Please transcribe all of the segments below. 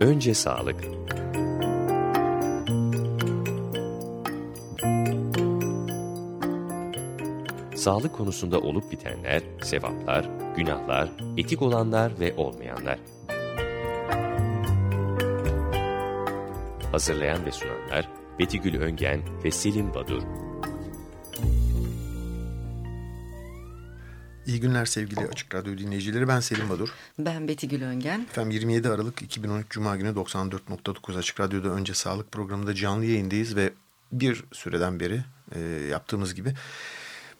Önce sağlık. Sağlık konusunda olup bitenler, sevaplar, günahlar, etik olanlar ve olmayanlar. Hazırlayan ve sunanlar Betigül Öngen ve Selim Badur. İyi günler sevgili Açık Radyo dinleyicileri. Ben Selim Badur. Ben Beti Gül Öngen. Efendim 27 Aralık 2013 Cuma günü 94.9 Açık Radyo'da önce sağlık programında canlı yayındayız ve bir süreden beri e, yaptığımız gibi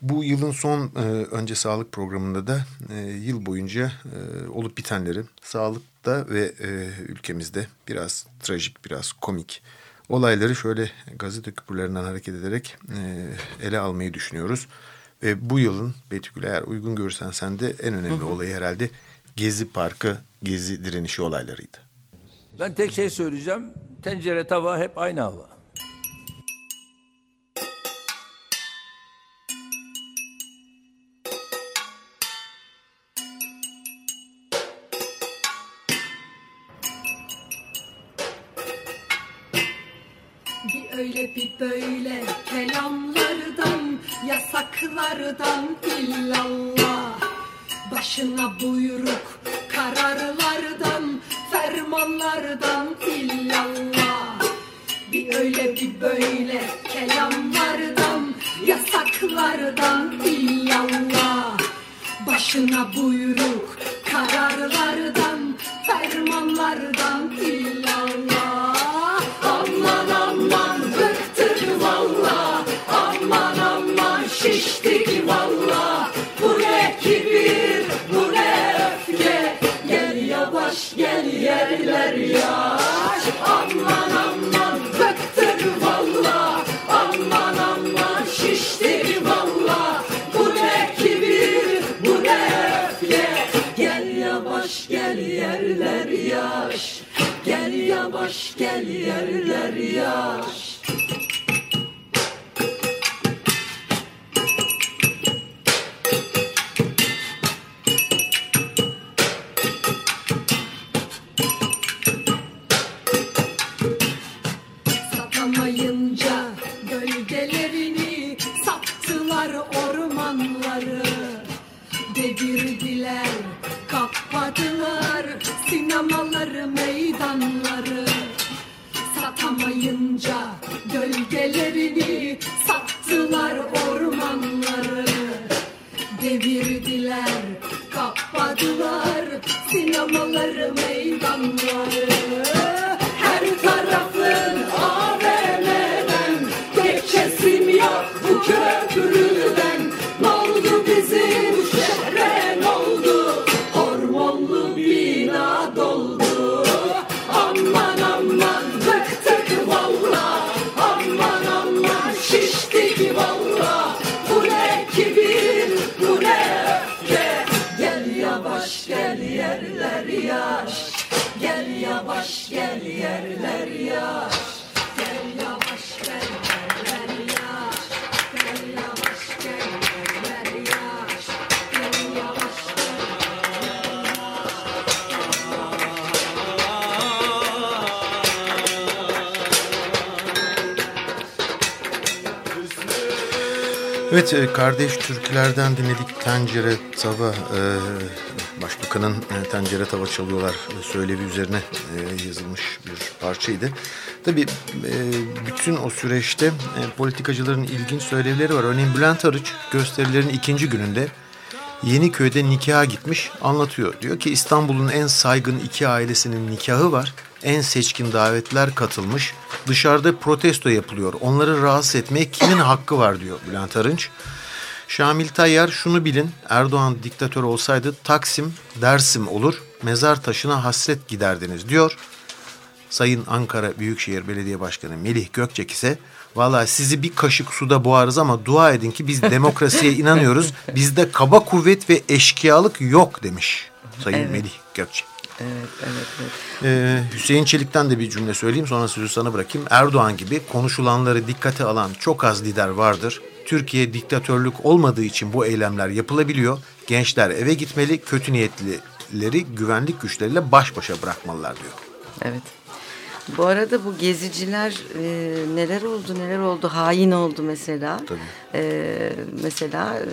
bu yılın son e, önce sağlık programında da e, yıl boyunca e, olup bitenleri sağlıkta ve e, ülkemizde biraz trajik, biraz komik olayları şöyle gazete küpürlerinden hareket ederek e, ele almayı düşünüyoruz. Ve bu yılın Betül eğer uygun görürsen sen de en önemli olayı herhalde Gezi Parkı, Gezi direnişi olaylarıydı. Ben tek şey söyleyeceğim. Tencere tava hep aynı hava. Başına buyruk kararlardan, fermanlardan illallah. Bir öyle bir böyle kelamlardan, yasaklardan illallah. Başına buyruk kararlardan, fermanlardan illallah. Evet e, kardeş türkülerden dinledik tencere tava e, başbakanın e, tencere tava çalıyorlar e, söylevi üzerine yazılmış bir parçaydı. Tabii e, bütün o süreçte politikacıların ilginç söylevleri var. Örneğin Bülent Arıç gösterilerin ikinci gününde Yeniköy'de nikaha gitmiş anlatıyor. Diyor ki İstanbul'un en saygın iki ailesinin nikahı var. En seçkin davetler katılmış. Dışarıda protesto yapılıyor. Onları rahatsız etmeye kimin hakkı var diyor Bülent Arınç. Şamil Tayyar şunu bilin Erdoğan diktatör olsaydı Taksim, Dersim olur. Mezar taşına hasret giderdiniz diyor. Sayın Ankara Büyükşehir Belediye Başkanı Melih Gökçek ise valla sizi bir kaşık suda boğarız ama dua edin ki biz demokrasiye inanıyoruz. Bizde kaba kuvvet ve eşkıyalık yok demiş Sayın Evet. Melih Gökçek. Evet, evet, evet. Ee, Hüseyin Çelik'ten de bir cümle söyleyeyim sonra sözü sana bırakayım. Erdoğan gibi konuşulanları dikkate alan çok az lider vardır. Türkiye diktatörlük olmadığı için bu eylemler yapılabiliyor. Gençler eve gitmeli, kötü niyetlileri güvenlik güçleriyle baş başa bırakmalılar diyor. Evet. Bu arada bu geziciler e, neler oldu neler oldu hain oldu mesela. Tabii. E, mesela e,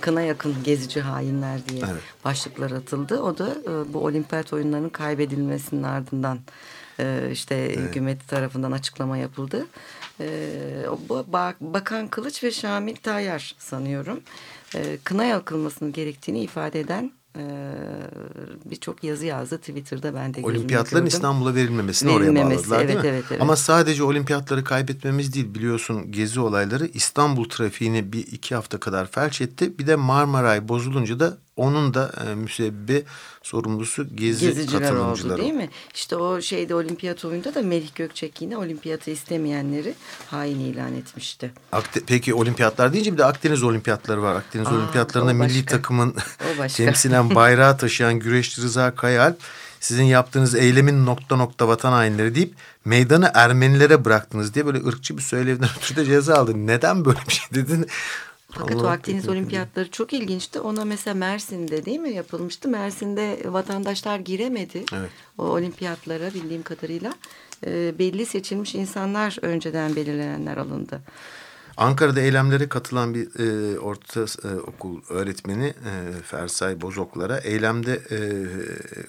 kına yakın gezici hainler diye Evet. başlıklar atıldı. O da e, bu olimpiyat oyunlarının kaybedilmesinin ardından e, işte hükümet tarafından açıklama yapıldı. E, Bak- Bakan Kılıç ve Şamil Tayyar sanıyorum e, kına yakılmasının gerektiğini ifade eden birçok yazı yazdı Twitter'da ben de Olimpiyatların. İstanbul'a verilmemesini oraya Verilmemesi, bağladılar değil evet, mi? evet, evet. Ama sadece olimpiyatları kaybetmemiz değil biliyorsun gezi olayları İstanbul trafiğini bir iki hafta kadar felç etti. Bir de Marmaray bozulunca da onun da e, müsebbibi sorumlusu gezi geziciler katılımcıları. oldu değil mi? İşte o şeyde olimpiyat oyunda da Melih Gökçek yine olimpiyatı istemeyenleri hain ilan etmişti. Akde- Peki olimpiyatlar deyince bir de Akdeniz olimpiyatları var. Akdeniz Aa, olimpiyatlarında milli takımın temsilen bayrağı taşıyan güreşçi Rıza Kayaalp sizin yaptığınız eylemin nokta nokta vatan hainleri deyip meydanı Ermenilere bıraktınız diye böyle ırkçı bir söylevden ötürü de ceza aldı. Neden böyle bir şey dedin? Fakat o Allah'ım Akdeniz olimpiyatları çok ilginçti. Ona mesela Mersin'de değil mi yapılmıştı? Mersin'de vatandaşlar giremedi. Evet. O olimpiyatlara bildiğim kadarıyla. e, belli seçilmiş insanlar önceden belirlenenler alındı. Ankara'da eylemlere katılan bir e, orta e, okul öğretmeni e, Fersay Bozoklar'a eylemde e,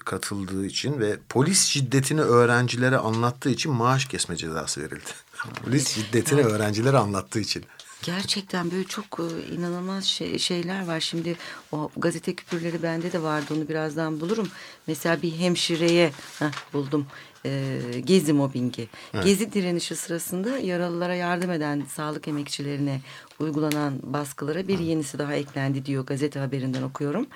katıldığı için ve polis şiddetini öğrencilere anlattığı için maaş kesme cezası verildi. polis şiddetini öğrencilere anlattığı için. Gerçekten böyle çok e, inanılmaz şey- şeyler var. Şimdi o gazete küpürleri bende de vardı onu birazdan bulurum. Mesela bir hemşireye heh, buldum. E, gezi mobbingi. Gezi direnişi sırasında yaralılara yardım eden sağlık emekçilerine uygulanan baskılara bir yenisi daha eklendi diyor gazete haberinden okuyorum.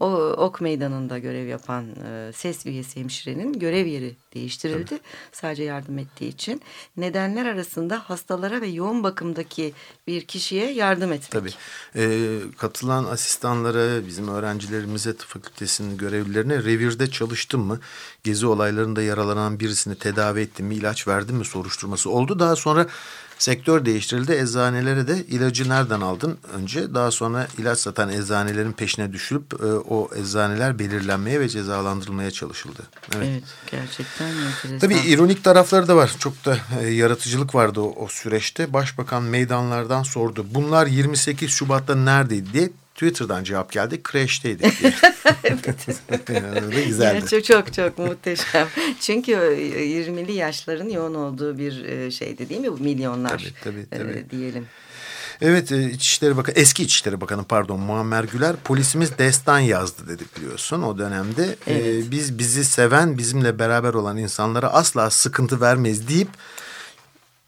O Ok Meydanı'nda görev yapan e, ses üyesi hemşirenin görev yeri değiştirildi. Sadece yardım ettiği için. Nedenler arasında hastalara ve yoğun bakımdaki bir kişiye yardım etmek. Tabii. Ee, katılan asistanlara, bizim öğrencilerimize, tıp fakültesinin görevlilerine revirde çalıştım mı? Gezi olaylarında yaralanan birisini tedavi ettim mi, ilaç verdim mi soruşturması oldu. Daha sonra sektör değiştirildi. Eczanelere de ilacı nereden aldın? Önce daha sonra ilaç satan eczanelerin peşine düşülüp e, o eczaneler belirlenmeye ve cezalandırılmaya çalışıldı. Evet. Evet gerçekten. Tabii ironik tarafları da var. Çok da e, yaratıcılık vardı o, o süreçte. Başbakan meydanlardan sordu. Bunlar 28 Şubat'ta neredeydi diye Twitter'dan cevap geldi. Crash'teydik diye. Yani güzeldi. Yani çok çok çok muhteşem. Çünkü o 20'li yaşların yoğun olduğu bir e, şeydi değil mi? Milyonlar Tabii, tabii, tabii. e, diyelim. Evet e, İçişleri Bakanı, eski İçişleri Bakanı pardon Muammer Güler polisimiz destan yazdı dedik biliyorsun o dönemde. E, Evet. biz bizi seven bizimle beraber olan insanlara asla sıkıntı vermeyiz deyip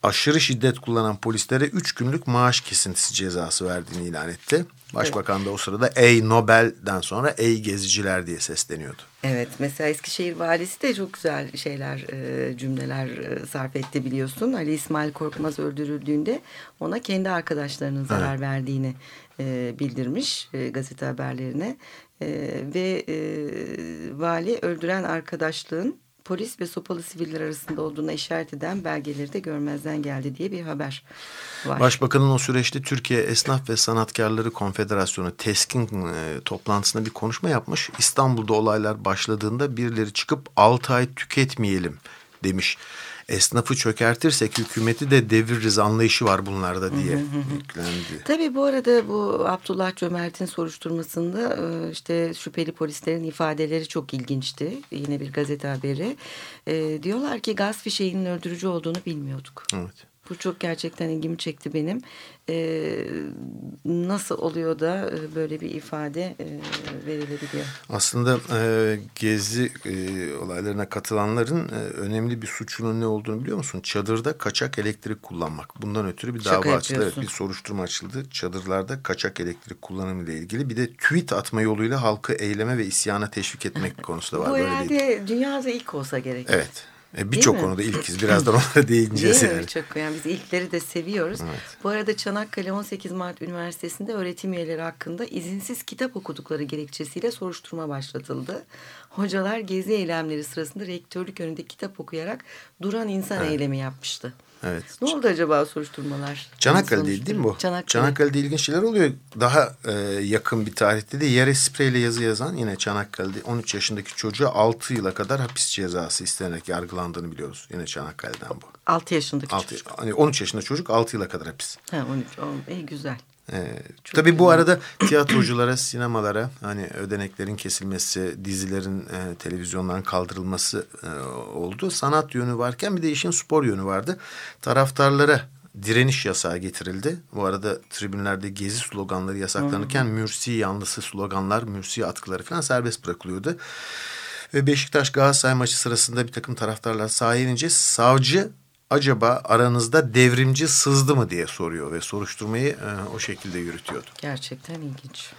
aşırı şiddet kullanan polislere 3 günlük maaş kesintisi cezası verdiğini ilan etti. Başbakan da o sırada ey Nobel'den sonra ey geziciler diye sesleniyordu. Evet mesela Eskişehir valisi de çok güzel şeyler e, cümleler e, sarf etti biliyorsun. Ali İsmail Korkmaz öldürüldüğünde ona kendi arkadaşlarının zarar verdiğini e, bildirmiş gazete haberlerine. Ve vali öldüren arkadaşlığın polis ve sopalı siviller arasında olduğuna işaret eden belgeleri de görmezden geldi diye bir haber var. Başbakanın o süreçte Türkiye Esnaf ve Sanatkarları Konfederasyonu TESK'in e, toplantısında bir konuşma yapmış. İstanbul'da olaylar başladığında birileri çıkıp 6 ay tüketmeyelim demiş. Esnafı çökertirsek hükümeti de deviririz anlayışı var bunlarda diye yüklendi. Tabii bu arada bu Abdullah Cömert'in soruşturmasında e, işte şüpheli polislerin ifadeleri çok ilginçti. Yine bir gazete haberi. E, diyorlar ki gaz fişeğinin öldürücü olduğunu bilmiyorduk. Evet. Bu çok gerçekten ilgimi çekti benim. E, nasıl oluyor da e, böyle bir ifade e, verilebiliyor? Aslında e, gezi e, olaylarına katılanların e, önemli bir suçunun ne olduğunu biliyor musun? Çadırda kaçak elektrik kullanmak. Bundan ötürü bir dava açıldı. Evet, bir soruşturma açıldı. Çadırlarda kaçak elektrik kullanımı ile ilgili. Bir de tweet atma yoluyla halkı eyleme ve isyana teşvik etmek konusu da var. Bu herhalde dünyada ilk olsa gerek. Evet. E, Birçok konuda ilkiz. Birazdan onlara değineceğiz Değil yani. Çok yani biz ilkleri de seviyoruz. Bu arada Çanakkale 18 Mart Üniversitesi'nde öğretim üyeleri hakkında izinsiz kitap okudukları gerekçesiyle soruşturma başlatıldı. Hocalar gezi eylemleri sırasında rektörlük önünde kitap okuyarak duran insan eylemi yapmıştı. Evet. Ne oldu acaba soruşturmalar? Çanakkale değil değil mi bu? Çanakkale. Çanakkale'de ilginç şeyler oluyor. Daha e, yakın bir tarihte de yere spreyle yazı yazan yine Çanakkale'de 13 yaşındaki çocuğa 6 yıla kadar hapis cezası istenerek yargılandığını biliyoruz. Yine Çanakkale'den bu. 6 yaşındaki 6, çocuk. hani 13 yaşında çocuk 6 yıla kadar hapis. Ha, 13. O, iyi güzel. Ee, tabii bu arada tiyatroculara, sinemalara hani ödeneklerin kesilmesi, dizilerin, e, televizyonların kaldırılması e, oldu. Sanat yönü varken bir de işin spor yönü vardı. Taraftarlara direniş yasağı getirildi. Bu arada tribünlerde gezi sloganları yasaklanırken Mürsi yanlısı sloganlar, Mürsi atkıları falan serbest bırakılıyordu. Ve Beşiktaş Galatasaray maçı sırasında bir takım taraftarlar sahaya inince savcı acaba aranızda devrimci sızdı mı diye soruyor ve soruşturmayı e, o şekilde yürütüyordu. Gerçekten ilginç.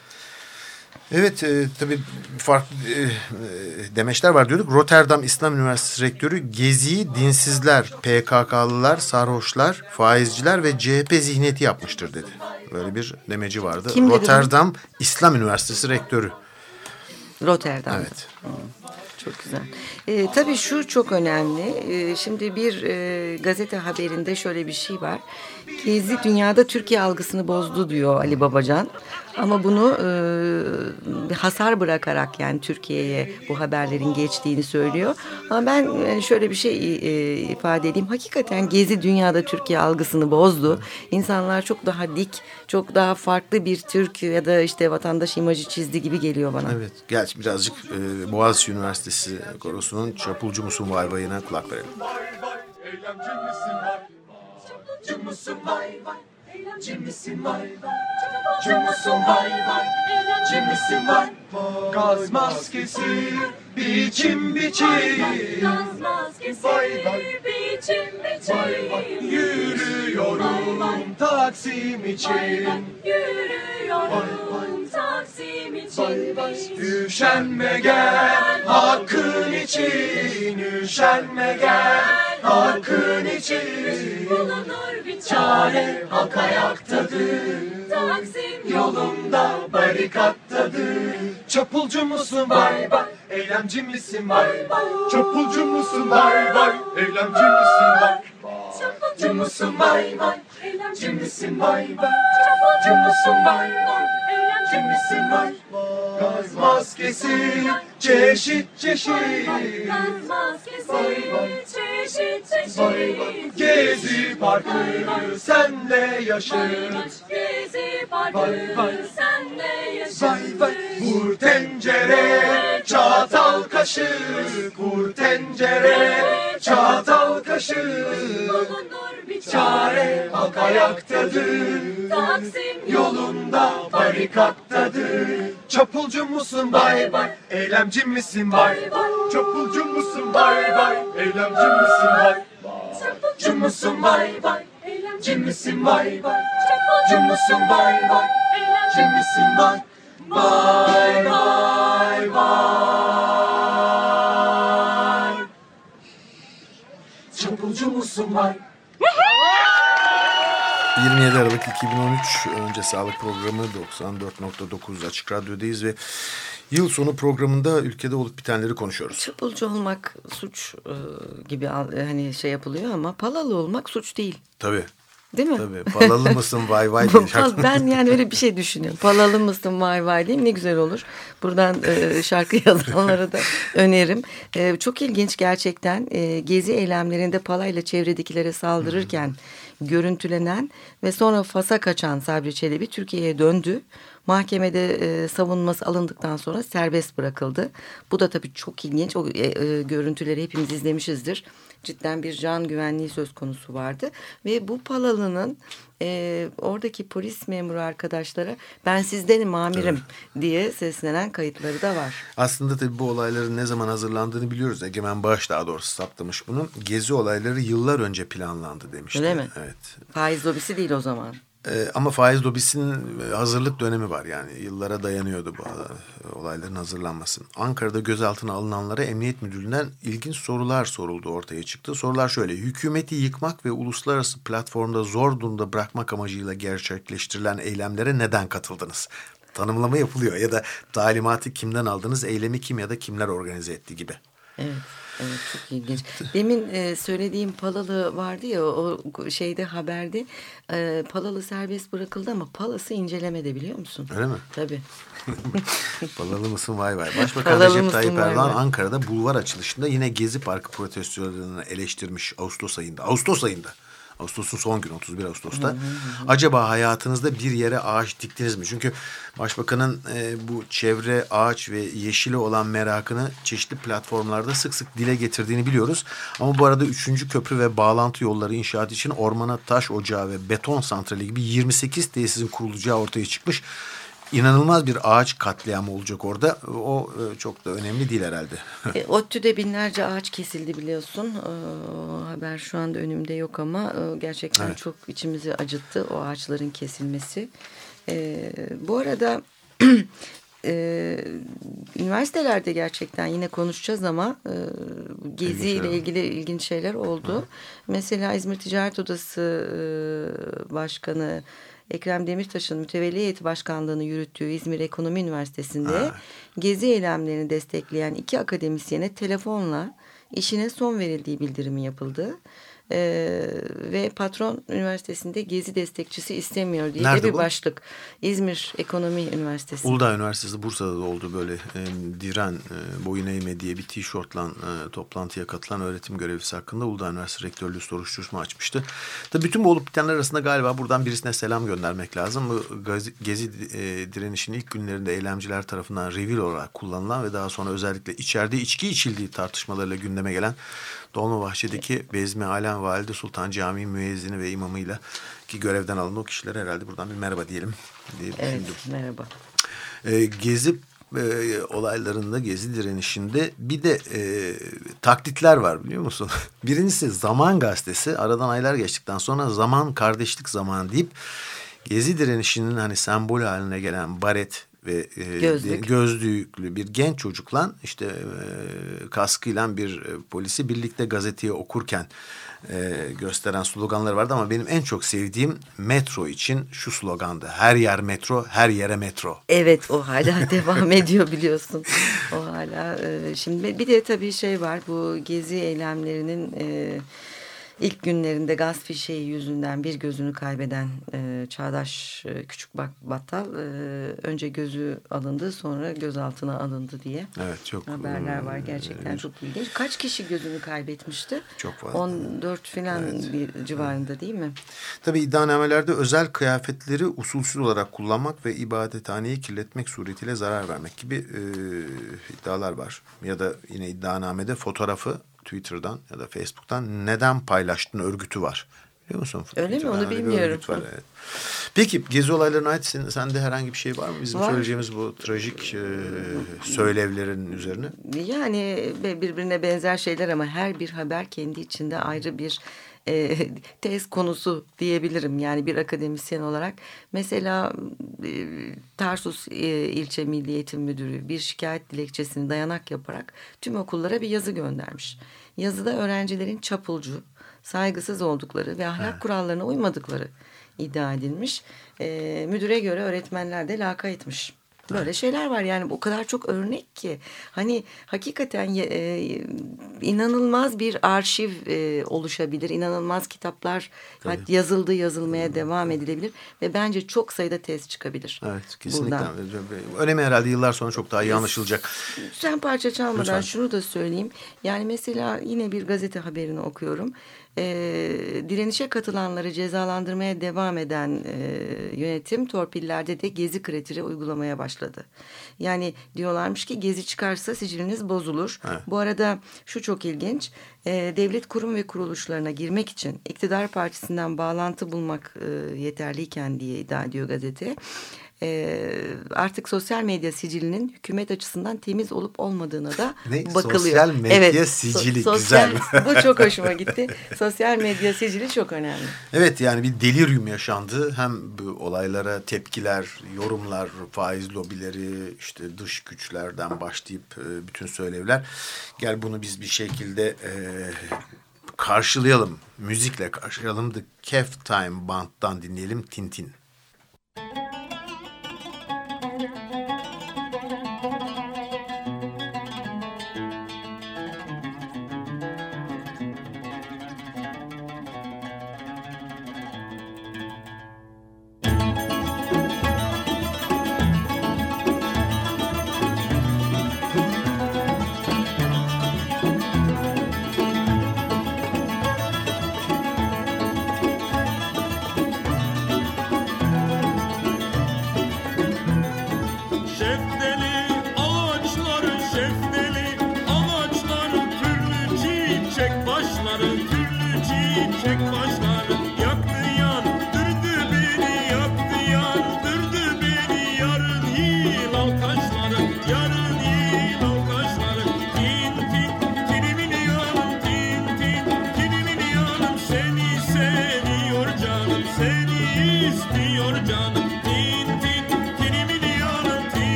Evet e, tabii farklı e, e, demeçler var diyorduk. Rotterdam İslam Üniversitesi Rektörü Gezi'yi dinsizler, PKK'lılar, sarhoşlar, faizciler ve CHP zihniyeti yapmıştır dedi. Böyle bir demeci vardı. Kim dedi? Rotterdam İslam Üniversitesi Rektörü. Rotterdam. Evet. Çok güzel. Ee, tabii şu çok önemli. Ee, şimdi bir e, gazete haberinde şöyle bir şey var. Gezi dünyada Türkiye algısını bozdu diyor Ali Babacan. Ama bunu e, bir hasar bırakarak yani Türkiye'ye bu haberlerin geçtiğini söylüyor. Ama ben e, şöyle bir şey e, ifade edeyim. Hakikaten Gezi dünyada Türkiye algısını bozdu. İnsanlar çok daha dik, çok daha farklı bir Türk ya da işte vatandaş imajı çizdi gibi geliyor bana. Evet. Gerçi birazcık e, Boğaziçi Üniversitesi korosunun çapulcu musun vay vayına kulak verelim. Eylemci misin vay Çapulcu musun vay vay. Eylemci misin vay vay. Çapulcu musun vay vay. Eylemci misin vay. Gaz maskesi biçim biçim. Gaz maskesi Vay vay. biçim biçim. Vay vay. Yürüyorum Taksim için. Yürüyorum Taksim Vay. Vay için. Üşenme gel hakkın için. Üşenme gel hakkın için Bulunur bir Çare. Halk ayaktadır. Taksim Yolunda barikattadır. Çapulcu musun? Vay vay. Eylemci misin? Vay vay. Çapulcu musun? Vay vay. Eylemci misin? Vay. Çapulcu musun? Vay vay Eylemci misin vay vay musun vay vay Eylemci misin vay Gaz maskesi çeşit çeşit. Gaz maskesi çeşit çeşit. Gezi parkı senle yaşır Gezi parkı senle yaşasın Vay vay Vur tencere çatal kaşık Vur tencere çatal kaşık Bulunur bir Çare halk ayaktadır Taksim Yolunda barikattadır. Çapulcu musun? Bay bay. Eylemci misin? Bay bay Çapulcu musun? Bay bay. Eylemci misin? Bay Çapulcu musun? Bay bay. Eylemci misin? bay bay. Çapulcu musun? bay bay. Eylemci misin? Bay Bay. Bay bay. Çapulcu musun? Bay 27 Aralık 2013 önce sağlık programı 94.9 Açık Radyo'dayız ve yıl sonu programında ülkede olup bitenleri konuşuyoruz. Çapulcu olmak suç e, gibi al- hani şey yapılıyor ama palalı olmak suç değil. Tabii. Değil mi? Tabii. Palalı mısın vay vay diye. Ben yani öyle bir şey düşünüyorum. Palalı mısın vay vay diyeyim ne güzel olur. Buradan e, şarkı yazanlara da önerim. E, çok ilginç gerçekten e, gezi eylemlerinde palayla çevredekilere saldırırken görüntülenen ve sonra Fas'a kaçan Sabri Çelebi Türkiye'ye döndü. Mahkemede e, savunması alındıktan sonra serbest bırakıldı. Bu da tabii çok ilginç. O e, e, görüntüleri hepimiz izlemişizdir. Cidden bir can güvenliği söz konusu vardı. Ve bu Palalı'nın e, oradaki polis memuru arkadaşlara ben sizdenim amirim diye seslenen kayıtları da var. Aslında tabii bu olayların ne zaman hazırlandığını biliyoruz. Egemen Bağış daha doğrusu saptamış bunu. Gezi olayları yıllar önce planlandı demişti. Öyle mi? Evet. Faiz lobisi değil o zaman. Ee, ama faiz lobisinin e, hazırlık dönemi var yani yıllara dayanıyordu bu e, olayların hazırlanması. Ankara'da gözaltına alınanlara Emniyet Müdürlüğü'nden ilginç sorular soruldu ortaya çıktı. Sorular şöyle hükümeti yıkmak ve uluslararası platformda zor durumda bırakmak amacıyla gerçekleştirilen eylemlere neden katıldınız? Tanımlama yapılıyor ya da talimatı kimden aldınız, eylemi kim ya da kimler organize etti gibi. Evet. Evet çok ilginç. Demin e, söylediğim Palalı vardı ya o şeyde haberde e, Palalı serbest bırakıldı ama Palası incelemede biliyor musun? Öyle mi? Tabii. Balalı mısın vay vay. Başbakan Balalı Recep Tayyip Erdoğan. Ankara'da bulvar açılışında yine Gezi Parkı protestolarını eleştirmiş Ağustos ayında. Ağustos ayında. Ağustos'un son günü 31 Ağustos'ta. Acaba hayatınızda bir yere ağaç diktiniz mi? Çünkü Başbakanın e, bu çevre, ağaç ve yeşile olan merakını çeşitli platformlarda sık sık dile getirdiğini biliyoruz. Ama bu arada 3. köprü ve bağlantı yolları inşaat için ormana taş ocağı ve beton santrali gibi 28 tesisin kurulacağı ortaya çıkmış. İnanılmaz bir ağaç katliamı olacak orada. O e, çok da önemli değil herhalde. E, ODTÜ'de binlerce ağaç kesildi biliyorsun. E, haber şu anda önümde yok ama e, gerçekten Evet. çok içimizi acıttı o ağaçların kesilmesi. E, bu arada e, üniversitelerde gerçekten yine konuşacağız ama e, Gezi ile ilgili ilginç şeyler oldu. Mesela İzmir Ticaret Odası e, Başkanı Ekrem Demirtaş'ın mütevelli heyeti başkanlığını yürüttüğü İzmir Ekonomi Üniversitesi'nde gezi eylemlerini destekleyen iki akademisyene telefonla işine son verildiği bildirimi yapıldı. Ee, ve patron üniversitesinde gezi destekçisi istemiyor diye de Nerede bir bu? başlık. İzmir Ekonomi Üniversitesi. Uludağ Üniversitesi Bursa'da da oldu böyle e, diren e, boyun eğme diye bir tişörtle e, toplantıya katılan öğretim görevlisi hakkında Uludağ Üniversitesi Rektörlüğü soruşturma açmıştı. Tabii bütün bu olup bitenler arasında galiba buradan birisine selam göndermek lazım. Bu gezi, gezi e, direnişinin ilk günlerinde eylemciler tarafından revil olarak kullanılan ve daha sonra özellikle içeride içki içildiği tartışmalarıyla gündeme gelen Dolmabahçe'deki Bezmi Alem Valide Sultan Camii müezzini ve imamıyla ki görevden alınan o kişilere herhalde buradan bir merhaba diyelim diye Evet düşündüm. merhaba. E, gezi e, olaylarında, gezi direnişinde bir de e, taklitler var biliyor musun? Birincisi Zaman Gazetesi aradan aylar geçtikten sonra Zaman Kardeşlik Zamanı deyip gezi direnişinin hani sembol haline gelen baret ve e, Gözlük. gözlüklü bir genç çocukla işte e, kaskıyla bir e, polisi birlikte gazeteyi okurken e, gösteren sloganları vardı ama benim en çok sevdiğim metro için şu slogandı. Her yer metro, her yere metro. Evet o hala devam ediyor biliyorsun. O hala e, şimdi bir de tabii şey var bu gezi eylemlerinin e, ilk günlerinde gaz fişeği yüzünden bir gözünü kaybeden e, Çağdaş e, Küçük Battal e, önce gözü alındı sonra gözaltına alındı diye Evet çok haberler var e, gerçekten çok ilginç. Kaç kişi gözünü kaybetmişti? Çok fazla. 14 filan bir civarında değil mi? Tabii iddianamelerde özel kıyafetleri usulsüz olarak kullanmak ve ibadethaneyi kirletmek suretiyle zarar vermek gibi e, iddialar var. Ya da yine iddianamede fotoğrafı Twitter'dan ya da Facebook'tan neden paylaştın örgütü var. Biliyor musun? Öyle mi? Onu bilmiyorum. var, evet. Peki gezi olaylarına ait sen- sende herhangi bir şey var mı? Bizim Var. söyleyeceğimiz bu trajik e, söylevlerin üzerine. Yani birbirine benzer şeyler ama her bir haber kendi içinde ayrı bir e, tez konusu diyebilirim. Yani bir akademisyen olarak. Mesela e, Tarsus e, İlçe Milli Eğitim Müdürü bir şikayet dilekçesini dayanak yaparak tüm okullara bir yazı göndermiş. Yazıda öğrencilerin çapulcu, saygısız oldukları ve ahlak kurallarına uymadıkları iddia edilmiş. E, müdüre göre öğretmenler de lakaytmış. Böyle şeyler var yani o kadar çok örnek ki hani hakikaten e, inanılmaz bir arşiv e, oluşabilir inanılmaz kitaplar hat- yazıldı yazılmaya devam edilebilir ve bence çok sayıda tez çıkabilir. Evet kesinlikle. buradan. Önemi herhalde yıllar sonra çok daha iyi anlaşılacak. Sen parça çalmadan Lütfen. şunu da söyleyeyim. Yani mesela yine bir gazete haberini okuyorum. Ee, direnişe katılanları cezalandırmaya devam eden e, yönetim torpillerde de gezi kriteri uygulamaya başladı. Yani diyorlarmış ki gezi çıkarsa siciliniz bozulur. Bu arada şu çok ilginç. Ee, devlet kurum ve kuruluşlarına girmek için iktidar partisinden bağlantı bulmak e, yeterliyken diye iddia ediyor gazete. Ee, artık sosyal medya sicilinin hükümet açısından temiz olup olmadığına da Ne? bakılıyor. Sosyal medya evet, sicili, sosyal, güzel. bu çok hoşuma gitti. Sosyal medya sicili çok önemli. Evet yani bir delirium yaşandı. Hem bu olaylara tepkiler, yorumlar, faiz lobileri, işte dış güçlerden başlayıp e, bütün söylevler. Gel bunu biz bir şekilde e, karşılayalım. Müzikle karşılayalım. The Kef Time Band'dan dinleyelim Tintin.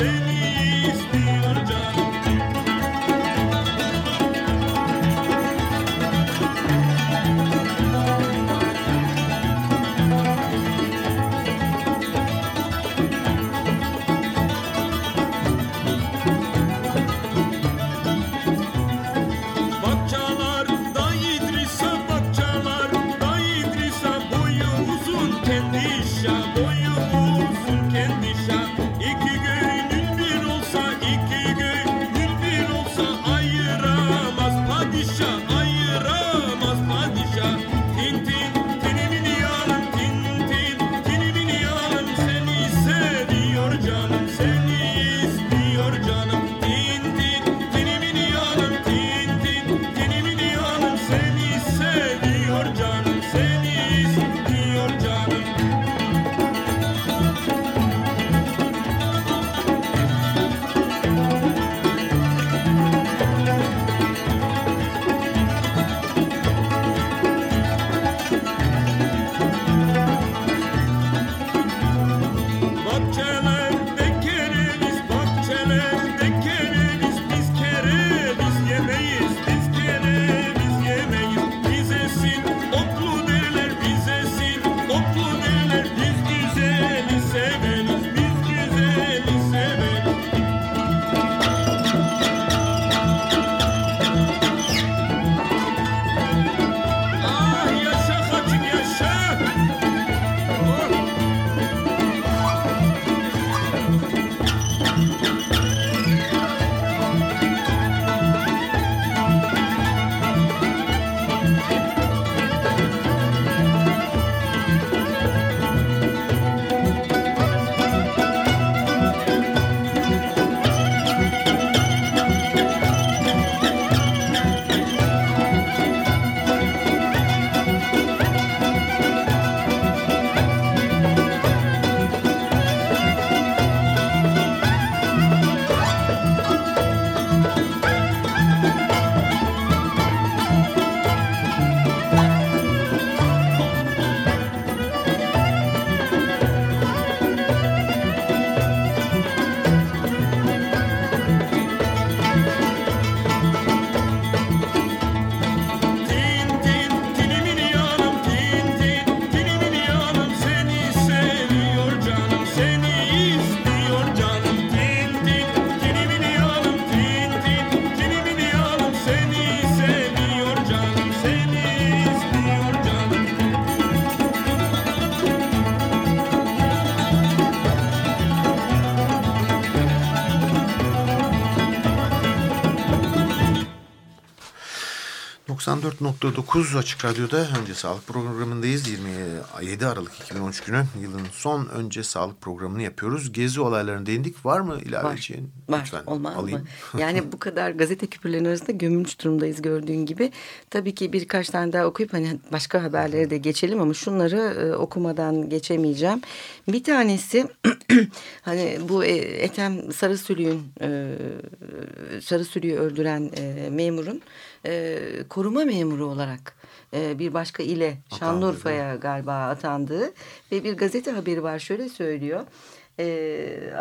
Seni ...94.9 Açık Radyo'da Önce Sağlık programındayız. 27 Aralık 2013 günü yılın son Önce Sağlık programını yapıyoruz. Gezi olaylarına değindik. Var mı ilave Var, için? var. Lütfen Olmaz alayım. mı? Yani bu kadar gazete küpürlerinin arasında gömülmüş durumdayız gördüğün gibi. Tabii ki birkaç tane daha okuyup hani başka haberlere de geçelim ama şunları e, okumadan geçemeyeceğim. Bir tanesi hani bu e, Ethem Sarısülüğün e, Sarısülüğü öldüren e, memurun e, koruma memuru olarak e, bir başka ile Şanlıurfa'ya galiba atandığı ve bir gazete haberi var şöyle söylüyor. Ee,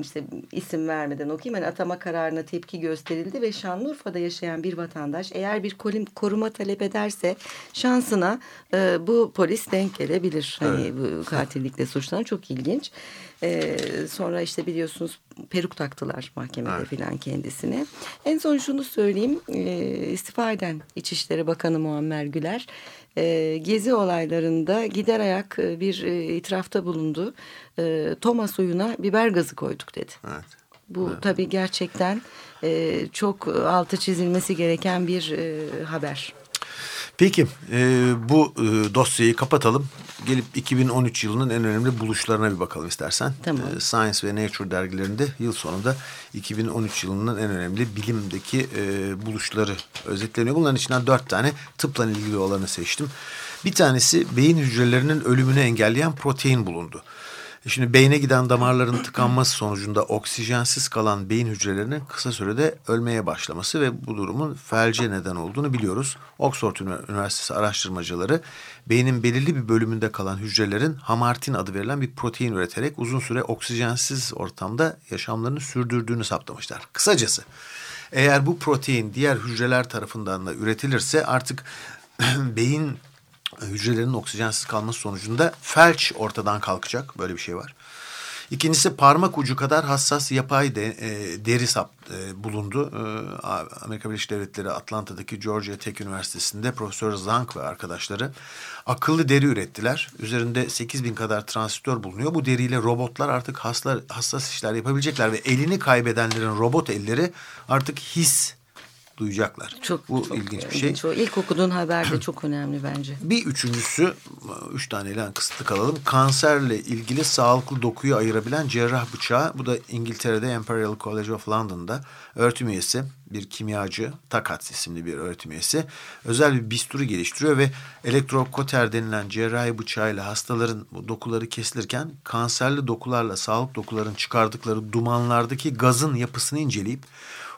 işte isim vermeden okuyayım. Yani atama kararına tepki gösterildi ve Şanlıurfa'da yaşayan bir vatandaş eğer bir kolim- koruma talep ederse şansına e, bu polis denk gelebilir. Hani bu katillikle suçlanan çok ilginç. Ee, sonra işte biliyorsunuz peruk taktılar mahkemede filan kendisine. En son şunu söyleyeyim. E, istifa eden İçişleri Bakanı Muammer Güler e, gezi olaylarında gider ayak e, bir e, itirafta bulundu. E, Toma suyuna biber gazı koyduk dedi. Evet. Bu tabii gerçekten e, çok altı çizilmesi gereken bir e, haber. Peki e, bu e, dosyayı kapatalım. Gelip 2013 yılının en önemli buluşlarına bir bakalım istersen. Tamam. E, Science ve Nature dergilerinde yıl sonunda 2013 yılının en önemli bilimdeki e, buluşları özetleniyor. Bunların içinden dört tane tıpla ilgili olanı seçtim. Bir tanesi beyin hücrelerinin ölümünü engelleyen protein bulundu. Şimdi beyne giden damarların tıkanması sonucunda oksijensiz kalan beyin hücrelerinin kısa sürede ölmeye başlaması ve bu durumun felce neden olduğunu biliyoruz. Oxford Üniversitesi araştırmacıları beynin belirli bir bölümünde kalan hücrelerin hamartin adı verilen bir protein üreterek uzun süre oksijensiz ortamda yaşamlarını sürdürdüğünü saptamışlar. Kısacası eğer bu protein diğer hücreler tarafından da üretilirse artık beyin hücrelerin oksijensiz kalması sonucunda felç ortadan kalkacak. Böyle bir şey var. İkincisi parmak ucu kadar hassas yapay de, e, deri sap e, bulundu. E, Amerika Birleşik Devletleri Atlanta'daki Georgia Tech Üniversitesi'nde Profesör Zank ve arkadaşları akıllı deri ürettiler. Üzerinde 8 bin kadar transistör bulunuyor. Bu deriyle robotlar artık hassas, hassas işler yapabilecekler ve elini kaybedenlerin robot elleri artık his duyacaklar. Çok, Bu çok ilginç bir şey. ilginç. O ilk okuduğun haber de çok önemli bence. Bir üçüncüsü, üç taneyle kısıtlı kalalım. Kanserle ilgili sağlıklı dokuyu ayırabilen cerrah bıçağı. Bu da İngiltere'de Imperial College of London'da öğretim üyesi bir kimyacı, Takat isimli bir öğretim üyesi. Özel bir bisturi geliştiriyor ve elektrokoter denilen cerrahi bıçağıyla hastaların dokuları kesilirken kanserli dokularla sağlık dokuların çıkardıkları dumanlardaki gazın yapısını inceleyip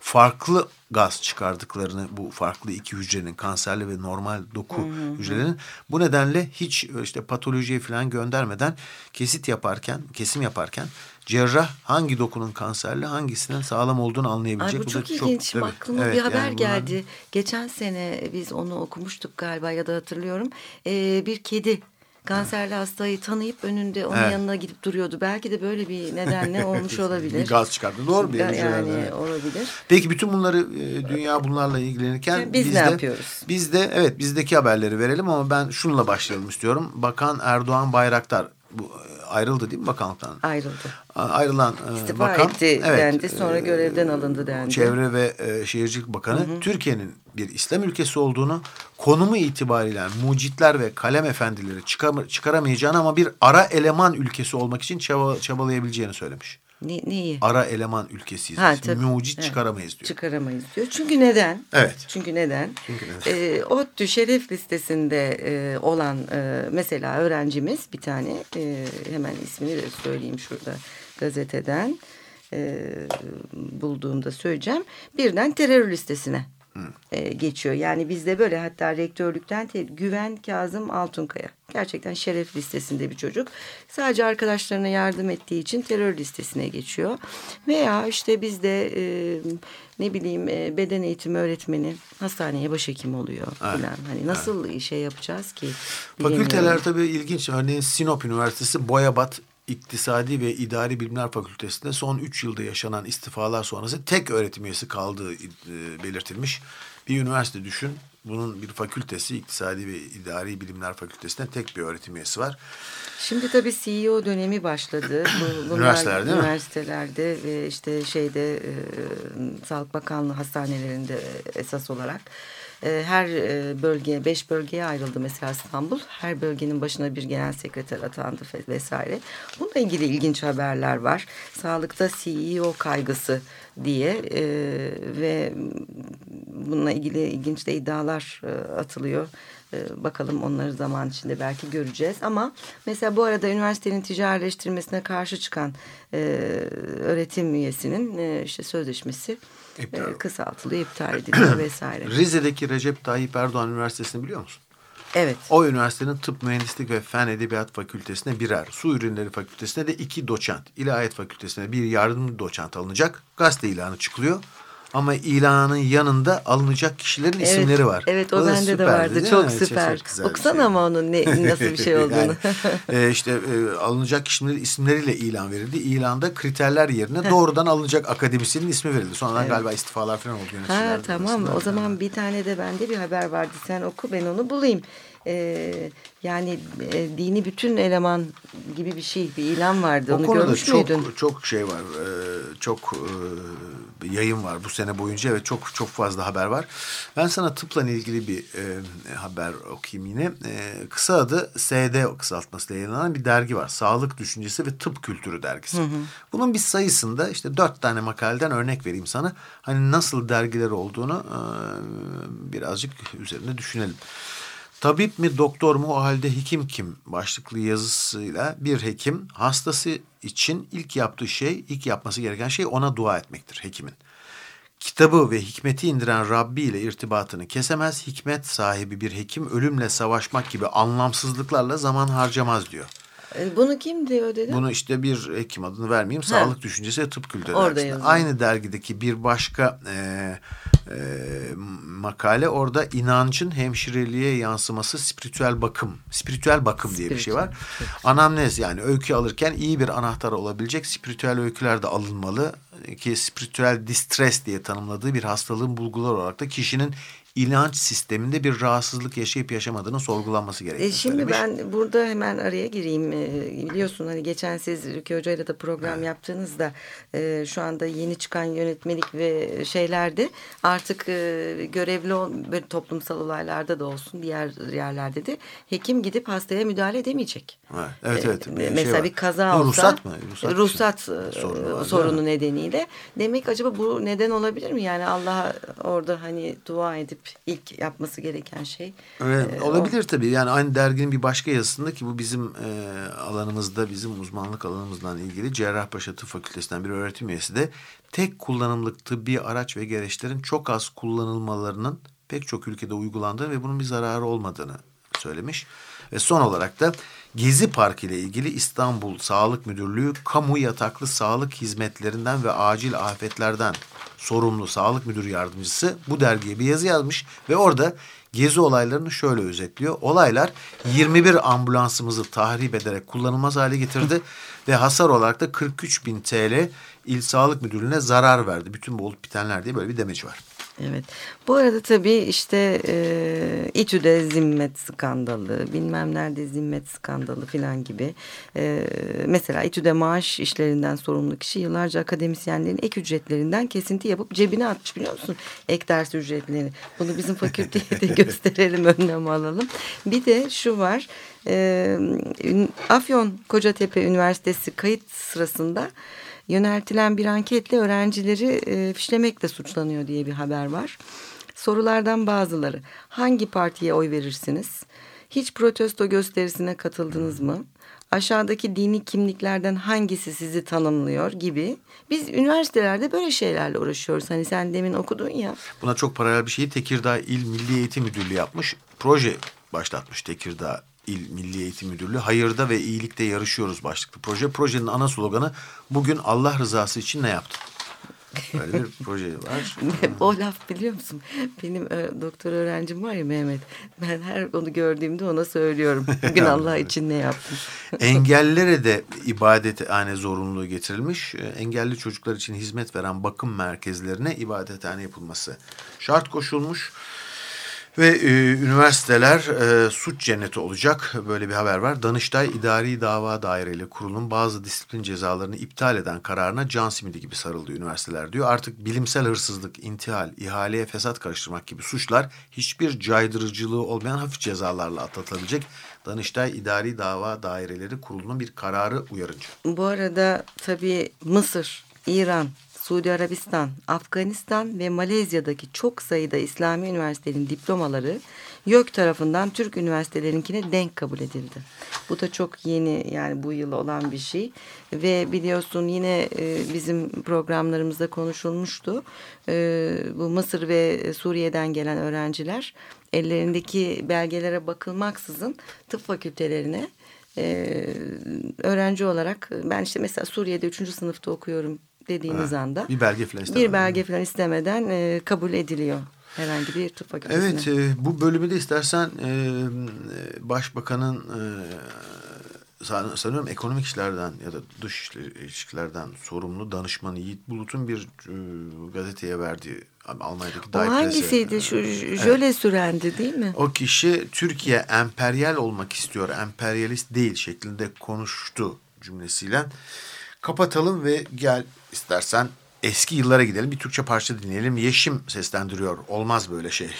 farklı gaz çıkardıklarını bu farklı iki hücrenin kanserli ve normal doku hücrelerinin bu nedenle hiç işte patolojiye falan göndermeden kesit yaparken kesim yaparken cerrah hangi dokunun kanserli hangisinin sağlam olduğunu anlayabilecek. Ay bu çok ilginç. evet, Aklıma evet, bir haber yani bunlar- geldi. Geçen sene biz onu okumuştuk galiba ya da hatırlıyorum. Ee, bir kedi kanserli hastayı tanıyıp önünde onun Evet. yanına gidip duruyordu. Belki de böyle bir nedenle olmuş olabilir. Bir gaz çıkardı. Doğru bir yani evet. olabilir. Peki bütün bunları e, dünya bunlarla ilgilenirken Biz ne de- yapıyoruz? Biz de evet bizdeki haberleri verelim ama ben şununla başlayalım istiyorum. Bakan Erdoğan Bayraktar bu e, ayrıldı değil mi bakanlıktan? Ayrıldı. Ayrılan e, İstifa bakan etti evet, dendi. Sonra e, görevden alındı dendi. Çevre ve Şehircilik Bakanı Türkiye'nin bir İslam ülkesi olduğunu konumu itibariyle mucitler ve kalem efendileri çıkar, çıkaramayacağını ama bir ara eleman ülkesi olmak için çaba, çabalayabileceğini söylemiş. Ne, neyi? Ara eleman ülkesiyiz. Ha, tabii. Mucit Evet. çıkaramayız diyor. Çıkaramayız diyor. Çünkü neden? Evet. Çünkü neden? Çünkü neden? Ee, ODTÜ şeref listesinde e, olan e, mesela öğrencimiz bir tane e, hemen ismini de söyleyeyim şurada gazeteden e, bulduğumda söyleyeceğim. Birden terör listesine e, geçiyor. Yani bizde böyle hatta rektörlükten te- Güven Kazım Altunkaya. Gerçekten şeref listesinde bir çocuk. Sadece arkadaşlarına yardım ettiği için terör listesine geçiyor. Veya işte bizde e, ne bileyim e, beden eğitimi öğretmeni hastaneye başhekim oluyor falan. Hani nasıl şey yapacağız ki? Fakülteler tabii ilginç. Örneğin Sinop Üniversitesi Boyabat İktisadi ve İdari Bilimler Fakültesi'nde son 3 yılda yaşanan istifalar sonrası tek öğretim üyesi kaldığı e, belirtilmiş. Bir üniversite düşün. Bunun bir fakültesi İktisadi ve İdari Bilimler Fakültesi'nde tek bir öğretim üyesi var. Şimdi tabii CEO dönemi başladı. Bu, bunlar Üniversiteler değil mi? Üniversitelerde ve işte şeyde e, Sağlık Bakanlığı hastanelerinde esas olarak e, her e, bölgeye beş bölgeye ayrıldı mesela İstanbul. Her bölgenin başına bir genel sekreter atandı vesaire. Bununla ilgili ilginç haberler var. Sağlıkta CEO kaygısı diye e, ve bununla ilgili ilginç de iddialar e, atılıyor. E, bakalım onları zaman içinde belki göreceğiz. Ama mesela bu arada üniversitenin ticarileştirmesine karşı çıkan e, öğretim üyesinin e, işte sözleşmesi İptal e, kısaltılıyor, iptal ediliyor vesaire. Rize'deki Recep Tayyip Erdoğan Üniversitesi'ni biliyor musun? Evet. O üniversitenin tıp, mühendislik ve fen edebiyat fakültesine birer, su ürünleri fakültesine de iki doçent, ilahiyat fakültesine bir yardımcı doçent alınacak. Gazete ilanı çıkıyor. Ama ilanın yanında alınacak kişilerin isimleri var. Evet o da bende de vardı. Çok süper. güzel bir Okusana şey. ama onun ne, nasıl bir şey olduğunu. yani, e, işte e, alınacak kişilerin isimleriyle ilan verildi. İlanda kriterler yerine doğrudan alınacak akademisyenin ismi verildi. Sonradan galiba istifalar falan oldu ha tamam o zaman bir tane de bende bir haber vardı. Sen oku ben onu bulayım. Ee, yani e, dini bütün eleman gibi bir şey bir ilan vardı. O Onu konuda görmüş çok müydün? çok şey var. e, çok e, yayın var bu sene boyunca ve çok çok fazla haber var. Ben sana tıpla ilgili bir e, haber okuyayım yine. E, kısa adı SD kısaltmasıyla yayınlanan bir dergi var. Sağlık Düşüncesi ve Tıp Kültürü dergisi. Bunun bir sayısında işte dört tane makaleden örnek vereyim sana. Hani nasıl dergiler olduğunu e, birazcık üzerine düşünelim. Tabip mi doktor mu o halde hekim kim başlıklı yazısıyla bir hekim hastası için ilk yaptığı şey, ilk yapması gereken şey ona dua etmektir hekimin. Kitabı ve hikmeti indiren Rabbi ile irtibatını kesemez, hikmet sahibi bir hekim ölümle savaşmak gibi anlamsızlıklarla zaman harcamaz diyor. E, Bunu kim diyor dedi? Bunu işte bir hekim adını vermeyeyim. Sağlık Düşüncesi ve Tıp Kültürü Orada dergisinde. Aynı dergideki bir başka e, e, makale orada inancın hemşireliğe yansıması spiritüel bakım. Spiritüel bakım diye bir şey var. Anamnez yani öykü alırken iyi bir anahtar olabilecek spiritüel öyküler de alınmalı. Ki spiritüel distres diye tanımladığı bir hastalığın bulgular olarak da kişinin inanç sisteminde bir rahatsızlık yaşayıp yaşamadığının sorgulanması gerektiğini E şimdi söylemiş. ben burada hemen araya gireyim. E, biliyorsun hani geçen siz Rüki Hoca ile de program yaptığınızda e, şu anda yeni çıkan yönetmelik ve şeylerde artık e, görevli böyle toplumsal olaylarda da olsun diğer yerlerde de hekim gidip hastaya müdahale edemeyecek. Evet, evet, evet. E, Bir şey mesela var. bir kaza olsa ruhsat mı? Ruhsat ruhsat, şey. e, Sorunu var, sorunu nedeniyle. Demek acaba bu neden olabilir mi? Yani Allah'a orada hani dua edip ilk yapması gereken şey. Evet, e, olabilir tabii. Yani aynı derginin bir başka yazısında ki bu bizim e, alanımızda, bizim uzmanlık alanımızdan ilgili Cerrahpaşa Tıp Fakültesinden bir öğretim üyesi de tek kullanımlık tıbbi araç ve gereçlerin çok az kullanılmalarının pek çok ülkede uygulandığı ve bunun bir zararı olmadığını söylemiş. Ve son olarak da Gezi Parkı ile ilgili İstanbul Sağlık Müdürlüğü kamu yataklı sağlık hizmetlerinden ve acil afetlerden sorumlu sağlık müdürü yardımcısı bu dergiye bir yazı yazmış ve orada gezi olaylarını şöyle özetliyor. Olaylar 21 ambulansımızı tahrip ederek kullanılmaz hale getirdi ve hasar olarak da 43 bin TL İl Sağlık Müdürlüğü'ne zarar verdi. Bütün bu olup bitenler diye böyle bir demeci var. Evet. Bu arada tabii işte e, İTÜ'de zimmet skandalı, bilmem nerede zimmet skandalı filan gibi. E, mesela İTÜ'de maaş işlerinden sorumlu kişi yıllarca akademisyenlerin ek ücretlerinden kesinti yapıp cebine atmış biliyor musun? Ek ders ücretlerini. Bunu bizim fakülteye de gösterelim, önlem alalım. Bir de şu var. E, Afyon Kocatepe Üniversitesi kayıt sırasında yöneltilen bir anketle öğrencileri e, fişlemekle suçlanıyor diye bir haber var. Sorulardan bazıları hangi partiye oy verirsiniz? Hiç protesto gösterisine katıldınız mı? Aşağıdaki dini kimliklerden hangisi sizi tanımlıyor gibi. Biz üniversitelerde böyle şeylerle uğraşıyoruz. Hani sen demin okudun ya. Buna çok paralel bir şeyi Tekirdağ İl Milli Eğitim Müdürlüğü yapmış. Proje başlatmış Tekirdağ İl Milli Eğitim Müdürlüğü. Hayırda ve iyilikte yarışıyoruz başlıklı proje. Projenin ana sloganı bugün Allah rızası için ne yaptın? Böyle bir proje var. o laf biliyor musun? Benim e, doktor öğrencim var ya Mehmet. Ben her onu gördüğümde ona söylüyorum. Bugün Allah için ne yaptın? Engellilere de ibadethane zorunluluğu getirilmiş. Ee, Engelli çocuklar için hizmet veren bakım merkezlerine ibadethane yapılması şart koşulmuş. Ve e, üniversiteler e, suç cenneti olacak. Böyle bir haber var. Danıştay İdari Dava Daireleri Kurulu'nun bazı disiplin cezalarını iptal eden kararına can simidi gibi sarıldı üniversiteler diyor. Artık bilimsel hırsızlık, intihal, ihaleye fesat karıştırmak gibi suçlar hiçbir caydırıcılığı olmayan hafif cezalarla atlatılabilecek. Danıştay İdari Dava Daireleri Kurulu'nun bir kararı uyarıcı. Bu arada tabii Mısır, İran, Suudi Arabistan, Afganistan ve Malezya'daki çok sayıda İslami üniversitelerin diplomaları YÖK tarafından Türk üniversitelerinkine denk kabul edildi. Bu da çok yeni yani bu yıl olan bir şey ve biliyorsun yine e, bizim programlarımızda konuşulmuştu. E, bu Mısır ve Suriye'den gelen öğrenciler ellerindeki belgelere bakılmaksızın tıp fakültelerine e, öğrenci olarak ben işte mesela Suriye'de üçüncü sınıfta okuyorum dediğiniz anda Bir belge falan bir belge falan istemeden e, kabul ediliyor herhangi bir tıp fakültesine. Evet e, bu bölümü de istersen e, e, başbakanın e, san- sanıyorum ekonomik işlerden ya da dış ilişkilerden sorumlu danışmanı Yiğit Bulut'un bir e, gazeteye verdiği Almanya'daki o hangisiydi? Şu j- jöle sürendi değil mi? O kişi Türkiye emperyal olmak istiyor, emperyalist değil şeklinde konuştu cümlesiyle. Kapatalım ve gel istersen eski yıllara gidelim. Bir Türkçe parça dinleyelim. Yeşim seslendiriyor. Olmaz böyle şey.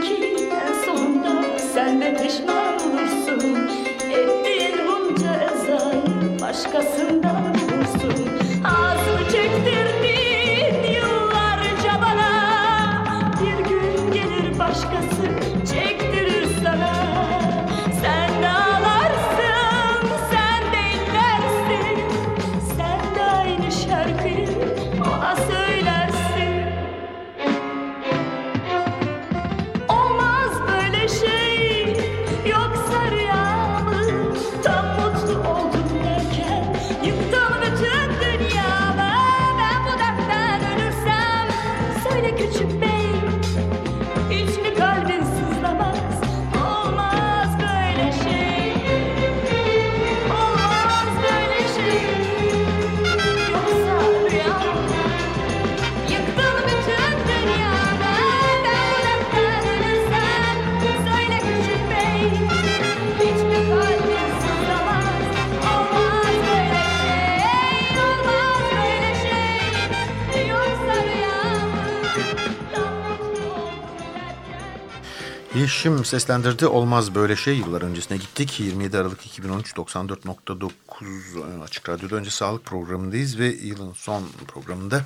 belki en sonunda sen de pişman olursun. Ettiğin bunca ezan başkasından Yeşim seslendirdi Olmaz Böyle Şey yıllar öncesine gittik. 27 Aralık 2013 94.9 e, Açık Radyo'da önce sağlık programındayız ve yılın son programında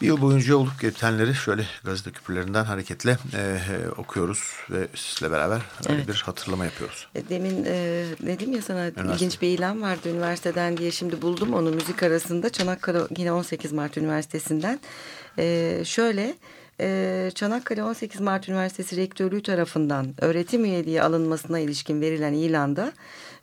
bir yıl boyunca olup bitenleri şöyle gazete küpürlerinden hareketle e, okuyoruz ve sizle beraber Evet. bir hatırlama yapıyoruz. E, Demin e, dedim ya sana ilginç bir ilan vardı üniversiteden diye şimdi buldum onu müzik arasında Çanakkale yine 18 Mart Üniversitesi'nden. E, şöyle e, Çanakkale 18 Mart Üniversitesi Rektörlüğü tarafından öğretim üyeliği alınmasına ilişkin verilen ilanda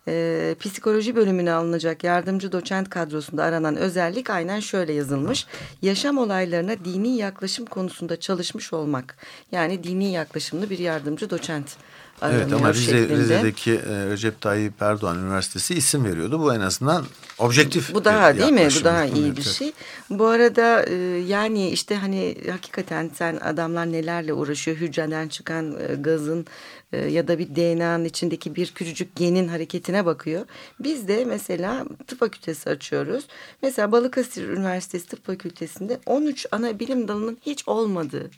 e, psikoloji bölümüne alınacak yardımcı doçent kadrosunda aranan özellik aynen şöyle yazılmış. Yaşam olaylarına dini yaklaşım konusunda çalışmış olmak. Yani dini yaklaşımlı bir yardımcı doçent aranıyor Evet ama Rize, şeklinde. Rize'deki e, Recep Tayyip Erdoğan Üniversitesi isim veriyordu. Bu en azından objektif. Bu daha değil mi? Bu daha iyi Evet, bir şey. Bu arada e, yani işte hani hakikaten sen adamlar nelerle uğraşıyor. Hücreden çıkan e, gazın e, ya da bir DNA'nın içindeki bir küçücük genin hareketine bakıyor. Biz de mesela tıp fakültesi açıyoruz. Mesela Balıkesir Üniversitesi Tıp Fakültesi'nde 13 ana bilim dalının hiç olmadığı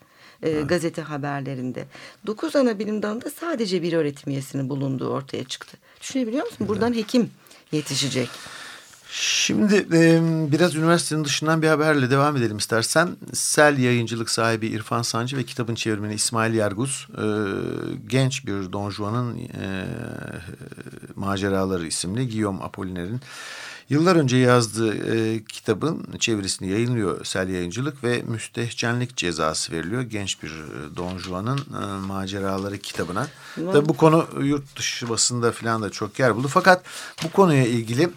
e, gazete haberlerinde. 9 ana bilim dalında sadece bir öğretim üyesinin bulunduğu ortaya çıktı. Düşünebiliyor musun? Buradan hekim yetişecek. Şimdi e, biraz üniversitenin dışından bir haberle devam edelim istersen. Sel yayıncılık sahibi İrfan Sancı ve kitabın çevirmeni İsmail Yarguz e, genç bir Don Juan'ın e, maceraları isimli Guillaume Apollinaire Yıllar önce yazdığı e, kitabın çevirisini yayınlıyor Sel Yayıncılık ve müstehcenlik cezası veriliyor genç bir e, Don Juan'ın e, maceraları kitabına. Tabii bu konu yurt dışı basında falan da çok yer buldu. Fakat bu konuya ilgili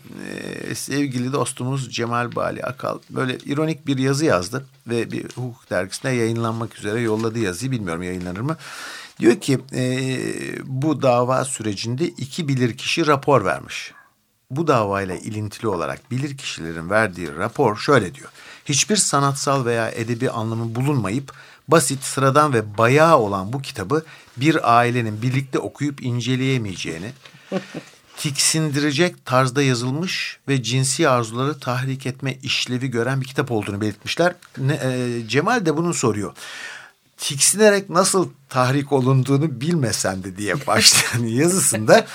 e, sevgili dostumuz Cemal Bali Akal böyle ironik bir yazı yazdı ve bir hukuk dergisine yayınlanmak üzere yolladı yazıyı bilmiyorum yayınlanır mı. Diyor ki e, bu dava sürecinde iki bilirkişi rapor vermiş bu davayla ilintili olarak bilirkişilerin verdiği rapor şöyle diyor. Hiçbir sanatsal veya edebi anlamı bulunmayıp basit, sıradan ve bayağı olan bu kitabı bir ailenin birlikte okuyup inceleyemeyeceğini, tiksindirecek tarzda yazılmış ve cinsi arzuları tahrik etme işlevi gören bir kitap olduğunu belirtmişler. Ne, e, Cemal de bunu soruyor tiksinerek nasıl tahrik olunduğunu bilmesen de diye başlayan yazısında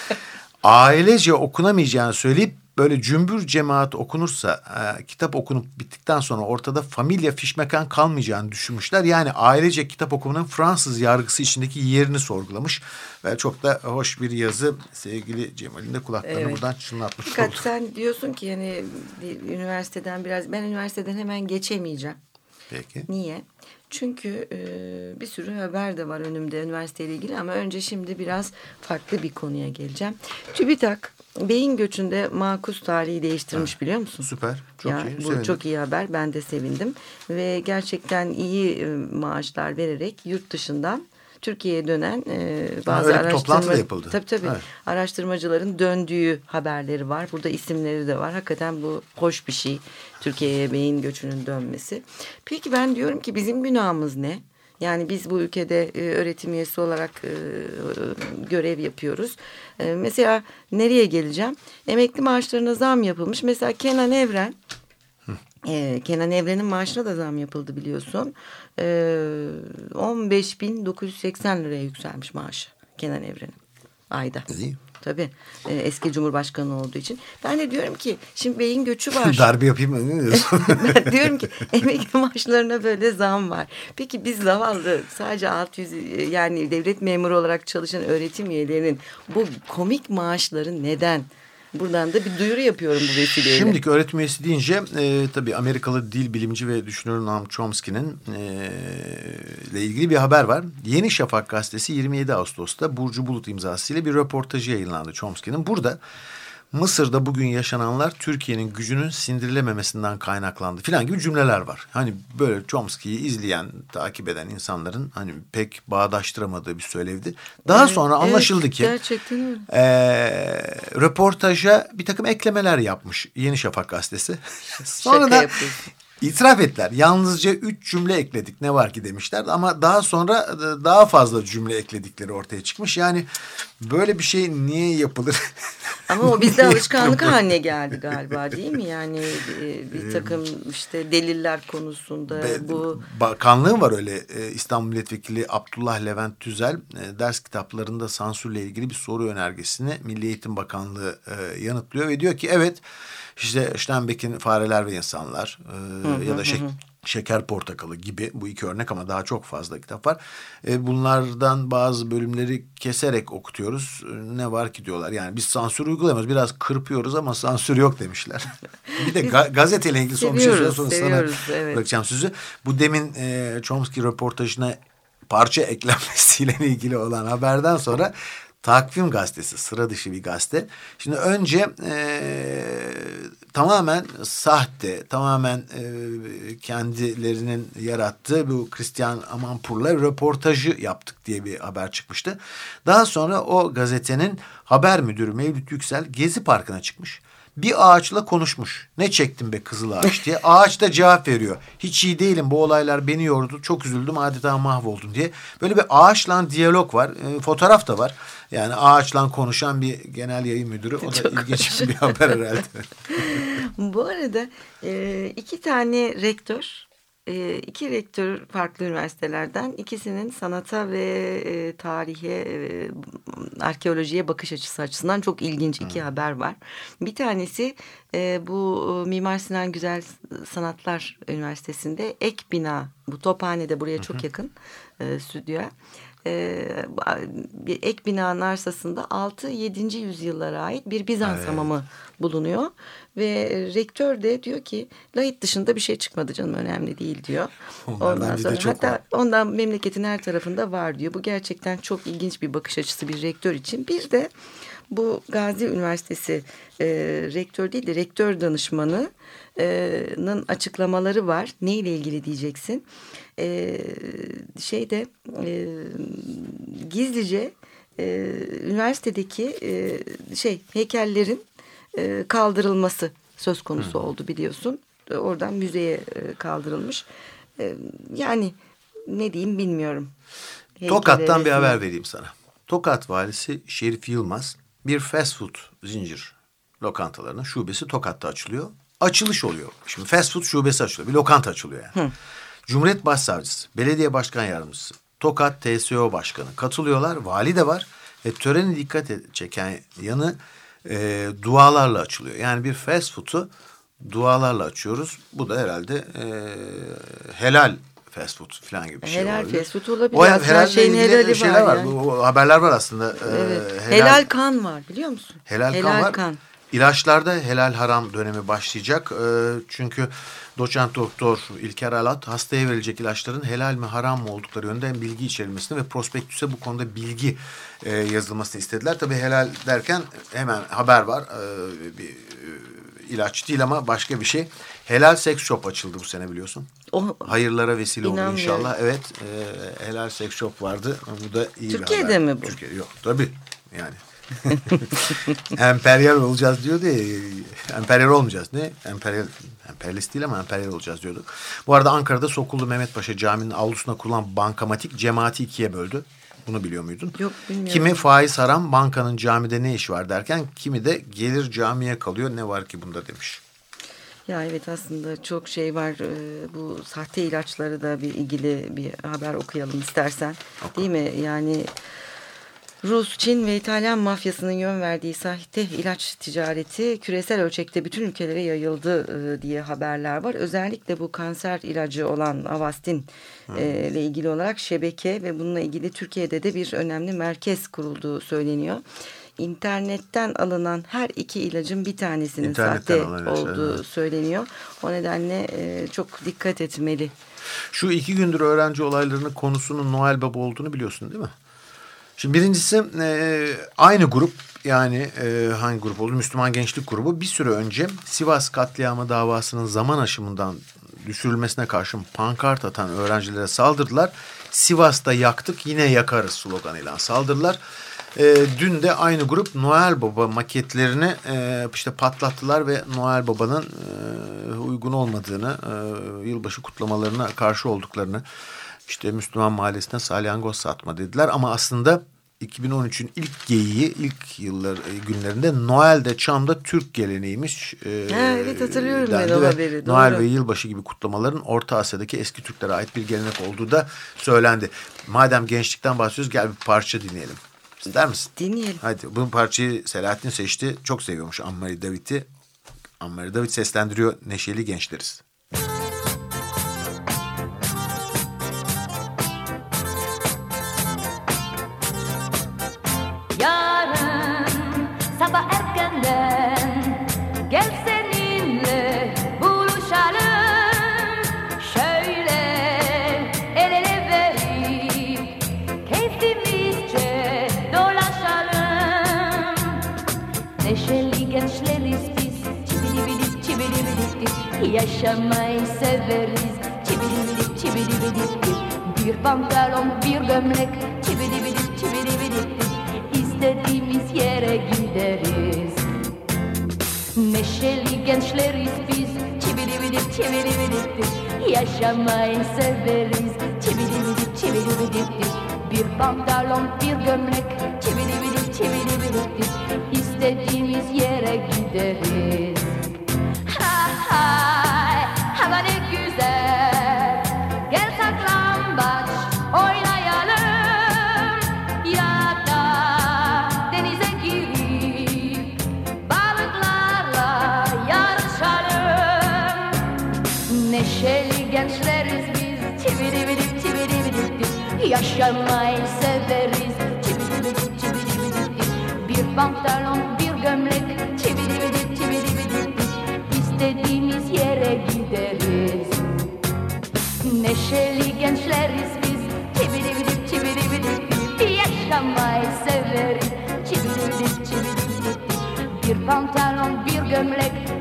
ailece okunamayacağını söyleyip böyle cümbür cemaat okunursa e, kitap okunup bittikten sonra ortada familya fişmekan kalmayacağını düşünmüşler. Yani ailece kitap okumanın Fransız yargısı içindeki yerini sorgulamış ve çok da hoş bir yazı sevgili Cemal'in de kulaklarını Evet. buradan çınlatmış Fakat oldu. sen diyorsun ki yani üniversiteden biraz ben üniversiteden hemen geçemeyeceğim. Peki. Niye? Çünkü e, bir sürü haber de var önümde üniversiteyle ilgili ama önce şimdi biraz farklı bir konuya geleceğim. TÜBİTAK beyin göçünde makus tarihi değiştirmiş biliyor musun? Süper. Çok ya, iyi. Bu sevindim. çok iyi haber. Ben de sevindim. Ve gerçekten iyi e, maaşlar vererek yurt dışından Türkiye'ye dönen e, bazı da araştırma yapıldı. Tabii tabii. Evet. Araştırmacıların döndüğü haberleri var. Burada isimleri de var. Hakikaten bu hoş bir şey. Türkiye'ye beyin göçünün dönmesi. Peki ben diyorum ki bizim günahımız ne? Yani biz bu ülkede e, öğretim üyesi olarak e, görev yapıyoruz. E, mesela nereye geleceğim? Emekli maaşlarına zam yapılmış. Mesela Kenan Evren ee, Kenan Evren'in maaşına da zam yapıldı biliyorsun. Ee, 15.980 liraya yükselmiş maaşı Kenan Evren'in. ayda. İyi. Tabii e, eski cumhurbaşkanı olduğu için. Ben de diyorum ki şimdi beyin göçü var. Darbe yapayım mı? Ne diyorsun? ben diyorum ki emekli maaşlarına böyle zam var. Peki biz zavallı sadece 600 yani devlet memuru olarak çalışan öğretim üyelerinin bu komik maaşları neden? Buradan da bir duyuru yapıyorum bu vesileyle. Şimdiki öğretim üyesi deyince e, tabii Amerikalı dil bilimci ve düşünür Noam Chomsky'nin e, ile ilgili bir haber var. Yeni Şafak gazetesi 27 Ağustos'ta Burcu Bulut imzasıyla bir röportajı yayınlandı Chomsky'nin. Burada Mısır'da bugün yaşananlar Türkiye'nin gücünün sindirilememesinden kaynaklandı filan gibi cümleler var. Hani böyle Chomsky'yi izleyen, takip eden insanların hani pek bağdaştıramadığı bir söylevdi. Daha Evet, sonra evet, anlaşıldı ki gerçekten öyle. ee, röportaja bir takım eklemeler yapmış Yeni Şafak gazetesi. Sonra da. İtiraf ettiler. Yalnızca üç cümle ekledik ne var ki demişler. Ama daha sonra e, daha fazla cümle ekledikleri ortaya çıkmış. Yani böyle bir şey niye yapılır? Ama o bizde alışkanlık haline geldi galiba değil mi? Yani e, bir takım işte deliller konusunda Be- bu Bakanlığın var öyle e, İstanbul Milletvekili Abdullah Levent Tüzel ders kitaplarında sansürle ilgili bir soru önergesini Milli Eğitim Bakanlığı yanıtlıyor ve diyor ki evet işte Steinbeck'in Fareler ve İnsanlar e, ya da şek- Şeker Portakalı gibi bu iki örnek ama daha çok fazla kitap var. E, bunlardan bazı bölümleri keserek okutuyoruz. E, ne var ki diyorlar. Yani biz sansür uygulamıyoruz. Biraz kırpıyoruz ama sansür yok demişler. bir de ga- gazeteyle ilgili son bir şey söyleyeyim, sonra sana evet. bırakacağım sözü. Bu demin e, Chomsky röportajına parça eklenmesiyle ilgili olan haberden sonra Takvim Gazetesi sıra dışı bir gazete. Şimdi önce e, tamamen sahte, tamamen e, kendilerinin yarattığı bu Christian Amanpour'la röportajı yaptık diye bir haber çıkmıştı. Daha sonra o gazetenin haber müdürü Mevlüt Yüksel Gezi Parkı'na çıkmış. Bir ağaçla konuşmuş. Ne çektim be kızıl ağaç diye. Ağaç da cevap veriyor. Hiç iyi değilim bu olaylar beni yordu. Çok üzüldüm adeta mahvoldum diye. Böyle bir ağaçla diyalog var. E, fotoğraf da var. Yani ağaçla konuşan bir genel yayın müdürü. O da ilginç bir haber herhalde. Bu arada e, iki tane rektör, e, iki rektör farklı üniversitelerden ikisinin sanata ve e, tarihe, e, arkeolojiye bakış açısı açısından çok ilginç iki haber var. Bir tanesi e, bu e, Mimar Sinan Güzel Sanatlar Üniversitesi'nde ek bina, bu Tophane'de buraya çok yakın e, stüdyoya. E, bir ek binanın arsasında 6-7. yüzyıllara ait bir Bizans hamamı bulunuyor. Ve rektör de diyor ki lahit dışında bir şey çıkmadı canım önemli değil diyor. Onlardan bizde çok hatta var. ondan memleketin her tarafında var diyor. Bu gerçekten çok ilginç bir bakış açısı bir rektör için. Bir de bu Gazi Üniversitesi e, rektör değil de rektör danışmanının açıklamaları var. Neyle ilgili diyeceksin? E, şeyde e, gizlice e, üniversitedeki e, şey heykellerin e, kaldırılması söz konusu oldu biliyorsun. E, Oradan müzeye e, kaldırılmış. E, yani ne diyeyim bilmiyorum. Tokat'tan bir Heykele haber resmi. vereyim sana. Tokat valisi Şerif Yılmaz bir fast food zincir lokantalarının şubesi Tokat'ta açılıyor. Açılış oluyor. Şimdi fast food şubesi açılıyor. Bir lokanta açılıyor yani. Cumhuriyet Başsavcısı, Belediye Başkan Yardımcısı, Tokat TSO Başkanı katılıyorlar. Vali de var. Ve töreni dikkat çeken yanı e, dualarla açılıyor. Yani bir fast food'u dualarla açıyoruz. Bu da herhalde e, helal fast food falan gibi bir şey Helal olabilir. fast food olabilir. O Aslında helalle şeyin helali şeyler var var. yani. Bu, bu haberler var aslında. Ee, Evet. helal, kan var biliyor musun? Helal, kan var. İlaçlarda helal haram dönemi başlayacak. Ee, çünkü doçent doktor İlker Alat hastaya verilecek ilaçların helal mi haram mı oldukları yönde bilgi içerilmesini ve prospektüse bu konuda bilgi e, yazılmasını istediler. Tabii helal derken hemen haber var. Ee, bir e, ilaç değil ama başka bir şey. Helal seks shop açıldı bu sene biliyorsun. O, Hayırlara vesile olur İnanmıyorum. inşallah. Evet, e, helal seks shop vardı. Bu da iyi Türkiye'de bir haber. mi bu? Türkiye'de yok tabii. Yani emperyal olacağız diyordu ya. Emperyal olmayacağız. Ne? Emperyal, emperyalist değil ama emperyal olacağız diyordu. Bu arada Ankara'da Sokullu Mehmet Paşa Camii'nin avlusuna kurulan bankamatik cemaati ikiye böldü. Bunu biliyor muydun? Yok, bilmiyorum. Kimi faiz haram bankanın camide ne işi var derken kimi de gelir camiye kalıyor ne var ki bunda demiş. Ya evet aslında çok şey var. Ee, bu sahte ilaçları da bir ilgili bir haber okuyalım istersen. Değil mi? Yani Rus, Çin ve İtalyan mafyasının yön verdiği sahte ilaç ticareti küresel ölçekte bütün ülkelere yayıldı e, diye haberler var. Özellikle bu kanser ilacı olan Avastin e, ile ilgili olarak şebeke ve bununla ilgili Türkiye'de de bir önemli merkez kurulduğu söyleniyor. İnternetten alınan her iki ilacın bir tanesinin İnternetten sahte olduğu evet. söyleniyor. O nedenle e, çok dikkat etmeli. Şu iki gündür öğrenci olaylarının konusunun Noel Baba olduğunu biliyorsun değil mi? Şimdi birincisi e, aynı grup yani e, hangi grup oldu? Müslüman Gençlik Grubu bir süre önce Sivas katliamı davasının zaman aşımından düşürülmesine karşın pankart atan öğrencilere saldırdılar. Sivas'ta yaktık yine yakarız sloganıyla saldırdılar. E, dün de aynı grup Noel Baba maketlerini e, işte patlattılar ve Noel Baba'nın e, uygun olmadığını, e, yılbaşı kutlamalarına karşı olduklarını, işte Müslüman mahallesine salyangoz satma dediler. Ama aslında 2013'ün ilk geyiği ilk yıllar e, günlerinde Noel'de Çam'da Türk geleneğiymiş. E, Ha, evet, hatırlıyorum ben o haberi, Noel doğru. ve yılbaşı gibi kutlamaların Orta Asya'daki eski Türklere ait bir gelenek olduğu da söylendi. Madem gençlikten bahsediyoruz gel bir parça dinleyelim. İster misin? Dinleyelim. Hadi bu parçayı Selahattin seçti. Çok seviyormuş Ammari David'i. Ammari David seslendiriyor. Neşeli gençleriz. Yaşamayı severiz. Çibilibidip çibilibidip Bir pantolon bir gömlek. Çibilibidip çibilibidip İstediğimiz yere gideriz. Neşeli gençleriz biz. Çibilibidip çibilibidip Yaşamayı severiz. Çibilibidip çibilibidip Bir pantolon bir gömlek. Çibilibidip çibilibidip İstediğimiz yere gideriz. Ha hay Yaşamayı severiz Bir pantolon bir gömlek İstediğimiz yere gideriz Neşeli gençleriz biz çiviribidip Yaşamayı severiz Bir pantolon bir gömlek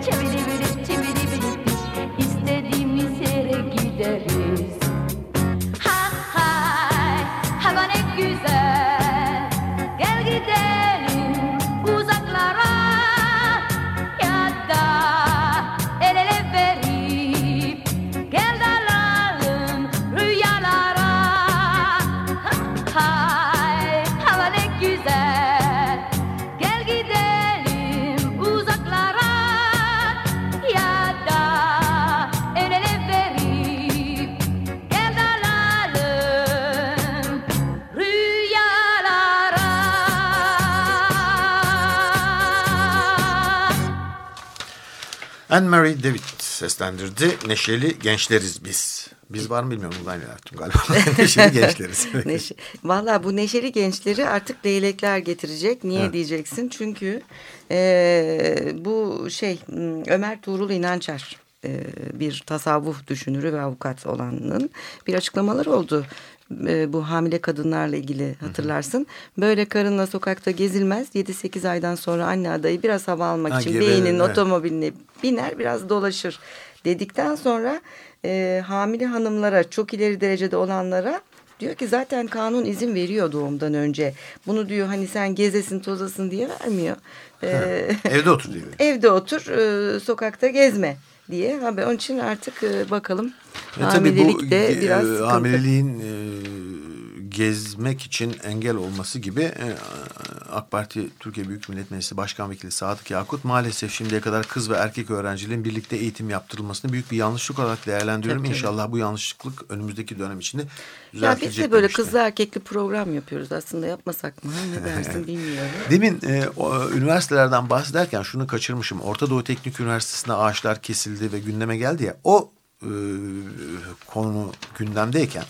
Anne Mary David seslendirdi. Neşeli gençleriz biz. Biz var mı bilmiyorum. Ben yaptım galiba. Neşeli gençleriz. Neşe, Valla bu neşeli gençleri artık leylekler getirecek. Niye Evet. diyeceksin? Çünkü e, bu şey m, Ömer Tuğrul İnançer e, bir tasavvuf düşünürü ve avukat olanın bir açıklamalar oldu. E, bu hamile kadınlarla ilgili hatırlarsın. Böyle karınla sokakta gezilmez. 7-8 aydan sonra anne adayı biraz hava almak Ha, için beynin evet. otomobiline biner biraz dolaşır dedikten sonra e, hamile hanımlara çok ileri derecede olanlara diyor ki zaten kanun izin veriyor doğumdan önce. Bunu diyor hani sen gezesin tozasın diye vermiyor. E, Evde otur diyor. evde otur e, sokakta gezme diye. Ha, ben onun için artık e, bakalım E tabii bu hamilelik de e, biraz sıkıntı. hamileliğin e, gezmek için engel olması gibi e, AK Parti Türkiye Büyük Millet Meclisi Başkan Vekili Sadık Yakut maalesef şimdiye kadar kız ve erkek öğrencilerin birlikte eğitim yaptırılmasını büyük bir yanlışlık olarak değerlendiriyorum. Tabii. İnşallah bu yanlışlık önümüzdeki dönem içinde Ya biz düzeltilecek de böyle demişti. kızlı erkekli program yapıyoruz. Aslında yapmasak mı? Ne dersin bilmiyorum. Demin e, o, üniversitelerden bahsederken şunu kaçırmışım. Orta Doğu Teknik Üniversitesi'nde ağaçlar kesildi ve gündeme geldi ya. O e, konu gündemdeyken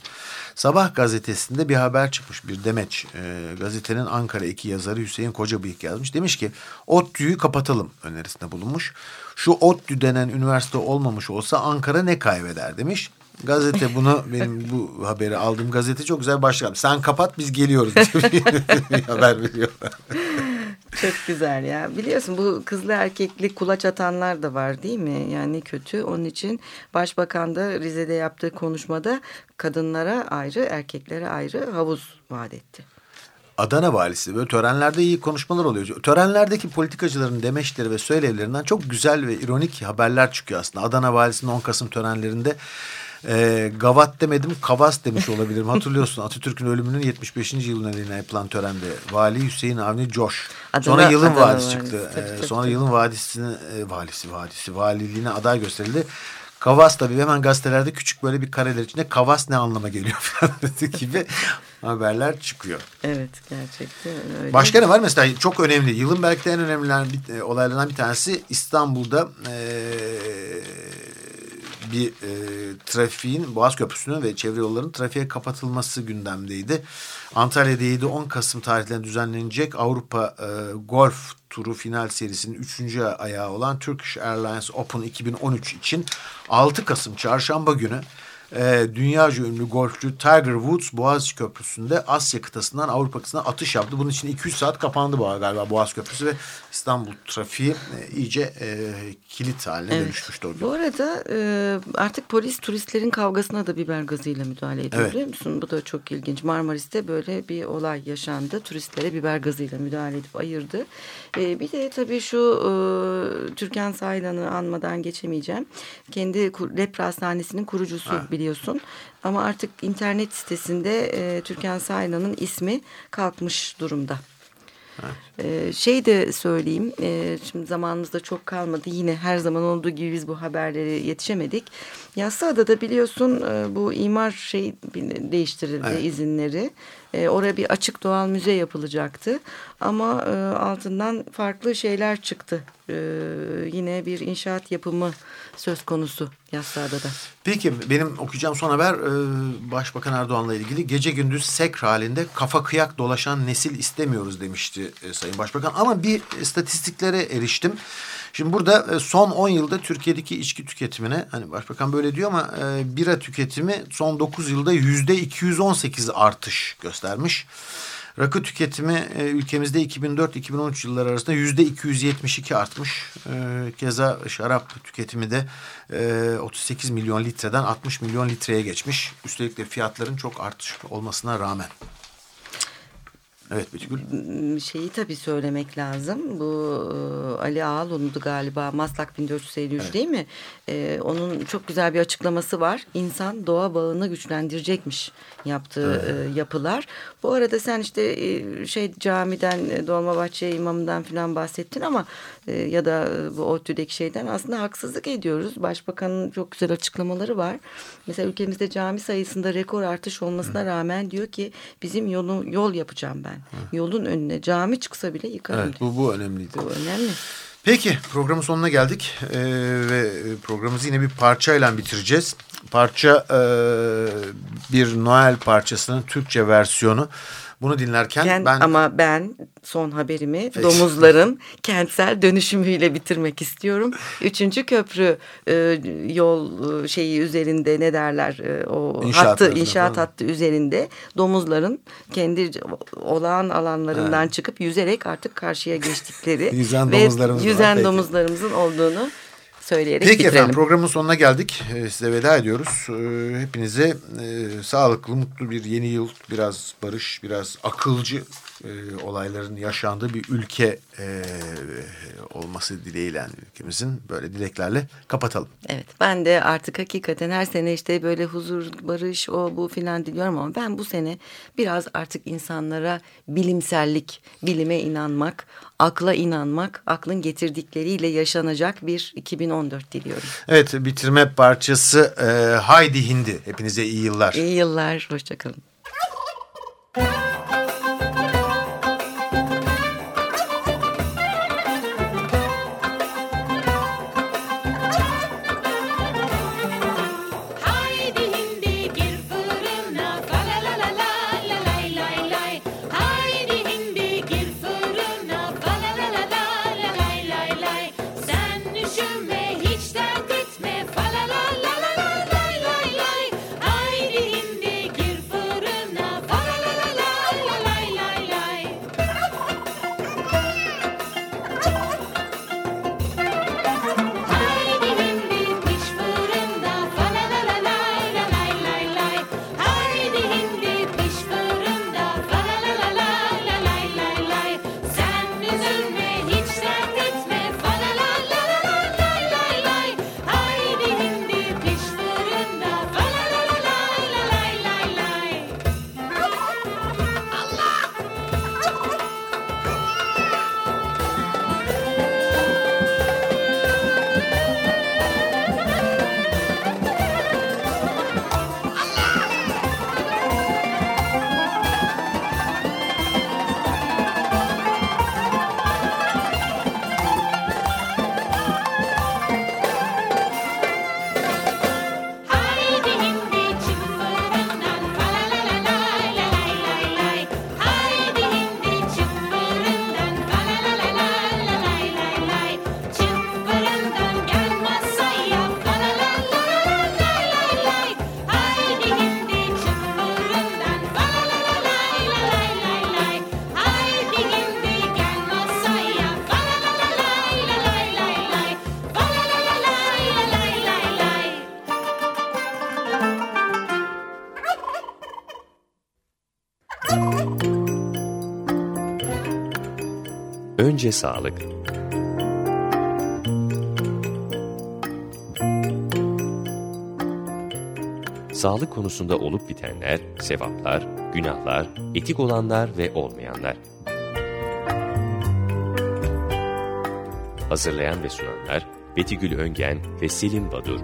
Sabah gazetesinde bir haber çıkmış. Bir demeç e, gazetenin Ankara iki yazarı Hüseyin Kocabıyık yazmış. Demiş ki ODTÜ'yü kapatalım önerisinde bulunmuş. Şu ODTÜ denen üniversite olmamış olsa Ankara ne kaybeder demiş. Gazete bunu benim bu haberi aldığım gazete çok güzel başlık. Sen kapat biz geliyoruz diye bir, haber veriyor. Çok güzel ya. Biliyorsun bu kızlı erkekli kulaç atanlar da var değil mi? Yani kötü. Onun için Başbakan da Rize'de yaptığı konuşmada kadınlara ayrı, erkeklere ayrı havuz vaat etti. Adana valisi böyle törenlerde iyi konuşmalar oluyor. Törenlerdeki politikacıların demeçleri ve söylevlerinden çok güzel ve ironik haberler çıkıyor aslında. Adana valisinin 10 Kasım törenlerinde e, gavat demedim kavas demiş olabilirim. Hatırlıyorsun Atatürk'ün ölümünün 75. yıl nedeniyle yapılan törende vali Hüseyin Avni Coş. Adana- sonra yılın Adana valisi, çıktı. tabii, E, tabii, sonra tabii. yılın vadisine e, valisi vadisi valiliğine aday gösterildi. Kavas tabii hemen gazetelerde küçük böyle bir kareler içinde kavas ne anlama geliyor falan gibi haberler çıkıyor. Evet gerçekten öyle. Başka ne var mesela çok önemli yılın belki de en önemli e, olaylarından bir tanesi İstanbul'da e, bir e, trafiğin Boğaz Köprüsü'nün ve çevre yollarının trafiğe kapatılması gündemdeydi. Antalya'da 7-10 Kasım tarihlerinde düzenlenecek Avrupa e, Golf Turu final serisinin 3. ayağı olan Turkish Airlines Open 2013 için 6 Kasım çarşamba günü e, dünyaca ünlü golfçü Tiger Woods Boğaziçi Köprüsü'nde Asya kıtasından Avrupa kıtasına atış yaptı. Bunun için 200 saat kapandı galiba Boğaz Köprüsü ve İstanbul trafiği e, iyice e, kilit haline Evet. dönüşmüştü. Bu arada e, artık polis turistlerin kavgasına da biber gazıyla müdahale ediyor Evet. biliyor musun? Bu da çok ilginç. Marmaris'te böyle bir olay yaşandı. Turistlere biber gazıyla müdahale edip ayırdı. E, bir de tabii şu e, Türkan Saylan'ı anmadan geçemeyeceğim. Kendi Lepra Hastanesi'nin kurucusu biliyorsun. Ama artık internet sitesinde e, Türkan Saylan'ın ismi kalkmış durumda. Ee, şey de söyleyeyim, e, şimdi zamanımızda çok kalmadı. Yine her zaman olduğu gibi biz bu haberleri yetişemedik. Yassıada'da biliyorsun e, bu imar şey değiştirildi Evet. izinleri. E, oraya bir açık doğal müze yapılacaktı. Ama e, altından farklı şeyler çıktı. E, yine bir inşaat yapımı söz konusu Yassıada'da. Peki benim okuyacağım son haber e, Başbakan Erdoğan'la ilgili. Gece gündüz sekr halinde kafa kıyak dolaşan nesil istemiyoruz demişti e, Sayın Başbakan. Ama bir istatistiklere eriştim. Şimdi burada e, son 10 yılda Türkiye'deki içki tüketimine hani Başbakan böyle diyor ama e, bira tüketimi son 9 yılda yüzde 218 artış göstermiş. Rakı tüketimi e, ülkemizde 2004-2013 yılları arasında yüzde 272 artmış. E, keza şarap tüketimi de e, 38 milyon litreden 60 milyon litreye geçmiş. Üstelik de fiyatların çok artış olmasına rağmen. Evet Betülgül. şeyi tabii söylemek lazım. Bu e, Ali Ağaoğlu'ndu galiba Maslak 1453 değil mi? E, onun çok güzel bir açıklaması var. İnsan doğa bağını güçlendirecekmiş yaptığı e, yapılar. Bu arada sen işte e, şey camiden e, Dolmabahçe imamından falan bahsettin ama e, ya da e, bu ODTÜ'deki şeyden aslında haksızlık ediyoruz. Başbakanın çok güzel açıklamaları var. Mesela ülkemizde cami sayısında rekor artış olmasına rağmen diyor ki bizim yolu yol yapacağım ben. Yolun önüne cami çıksa bile yıkarım Evet diyor. bu, bu önemliydi. Bu önemli. Peki programın sonuna geldik Ee, ve programımızı yine bir parçayla bitireceğiz. Parça e, bir Noel parçasının Türkçe versiyonu. Bunu dinlerken Ben, ben Ama ben son haberimi domuzların kentsel dönüşümüyle bitirmek istiyorum. Üçüncü köprü e, yol e, şeyi üzerinde ne derler e, o İnşaat hattı tarafında inşaat hattı üzerinde domuzların kendi olağan alanlarından çıkıp yüzerek artık karşıya geçtikleri Yüzen ve domuzlarımız var, yüzen peki. domuzlarımızın olduğunu söyleyerek Peki bitirelim. efendim programın sonuna geldik. Ee, size veda ediyoruz. Ee, hepinize e, sağlıklı, mutlu bir yeni yıl, biraz barış, biraz akılcı e, olayların yaşandığı bir ülke e, olması dileğiyle ülkemizin böyle dileklerle kapatalım. Evet ben de artık hakikaten her sene işte böyle huzur, barış, o bu filan diliyorum ama ben bu sene biraz artık insanlara bilimsellik, bilime inanmak, akla inanmak, aklın getirdikleriyle yaşanacak bir 2014 diliyorum. Evet bitirme parçası e, Haydi Hindi. Hepinize iyi yıllar. İyi yıllar, hoşçakalın. Önce sağlık. Sağlık konusunda olup bitenler, sevaplar, günahlar, etik olanlar ve olmayanlar. Hazırlayan ve sunanlar Betigül Öngen ve Selim Badur.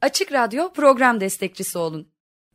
Açık Radyo program destekçisi olun.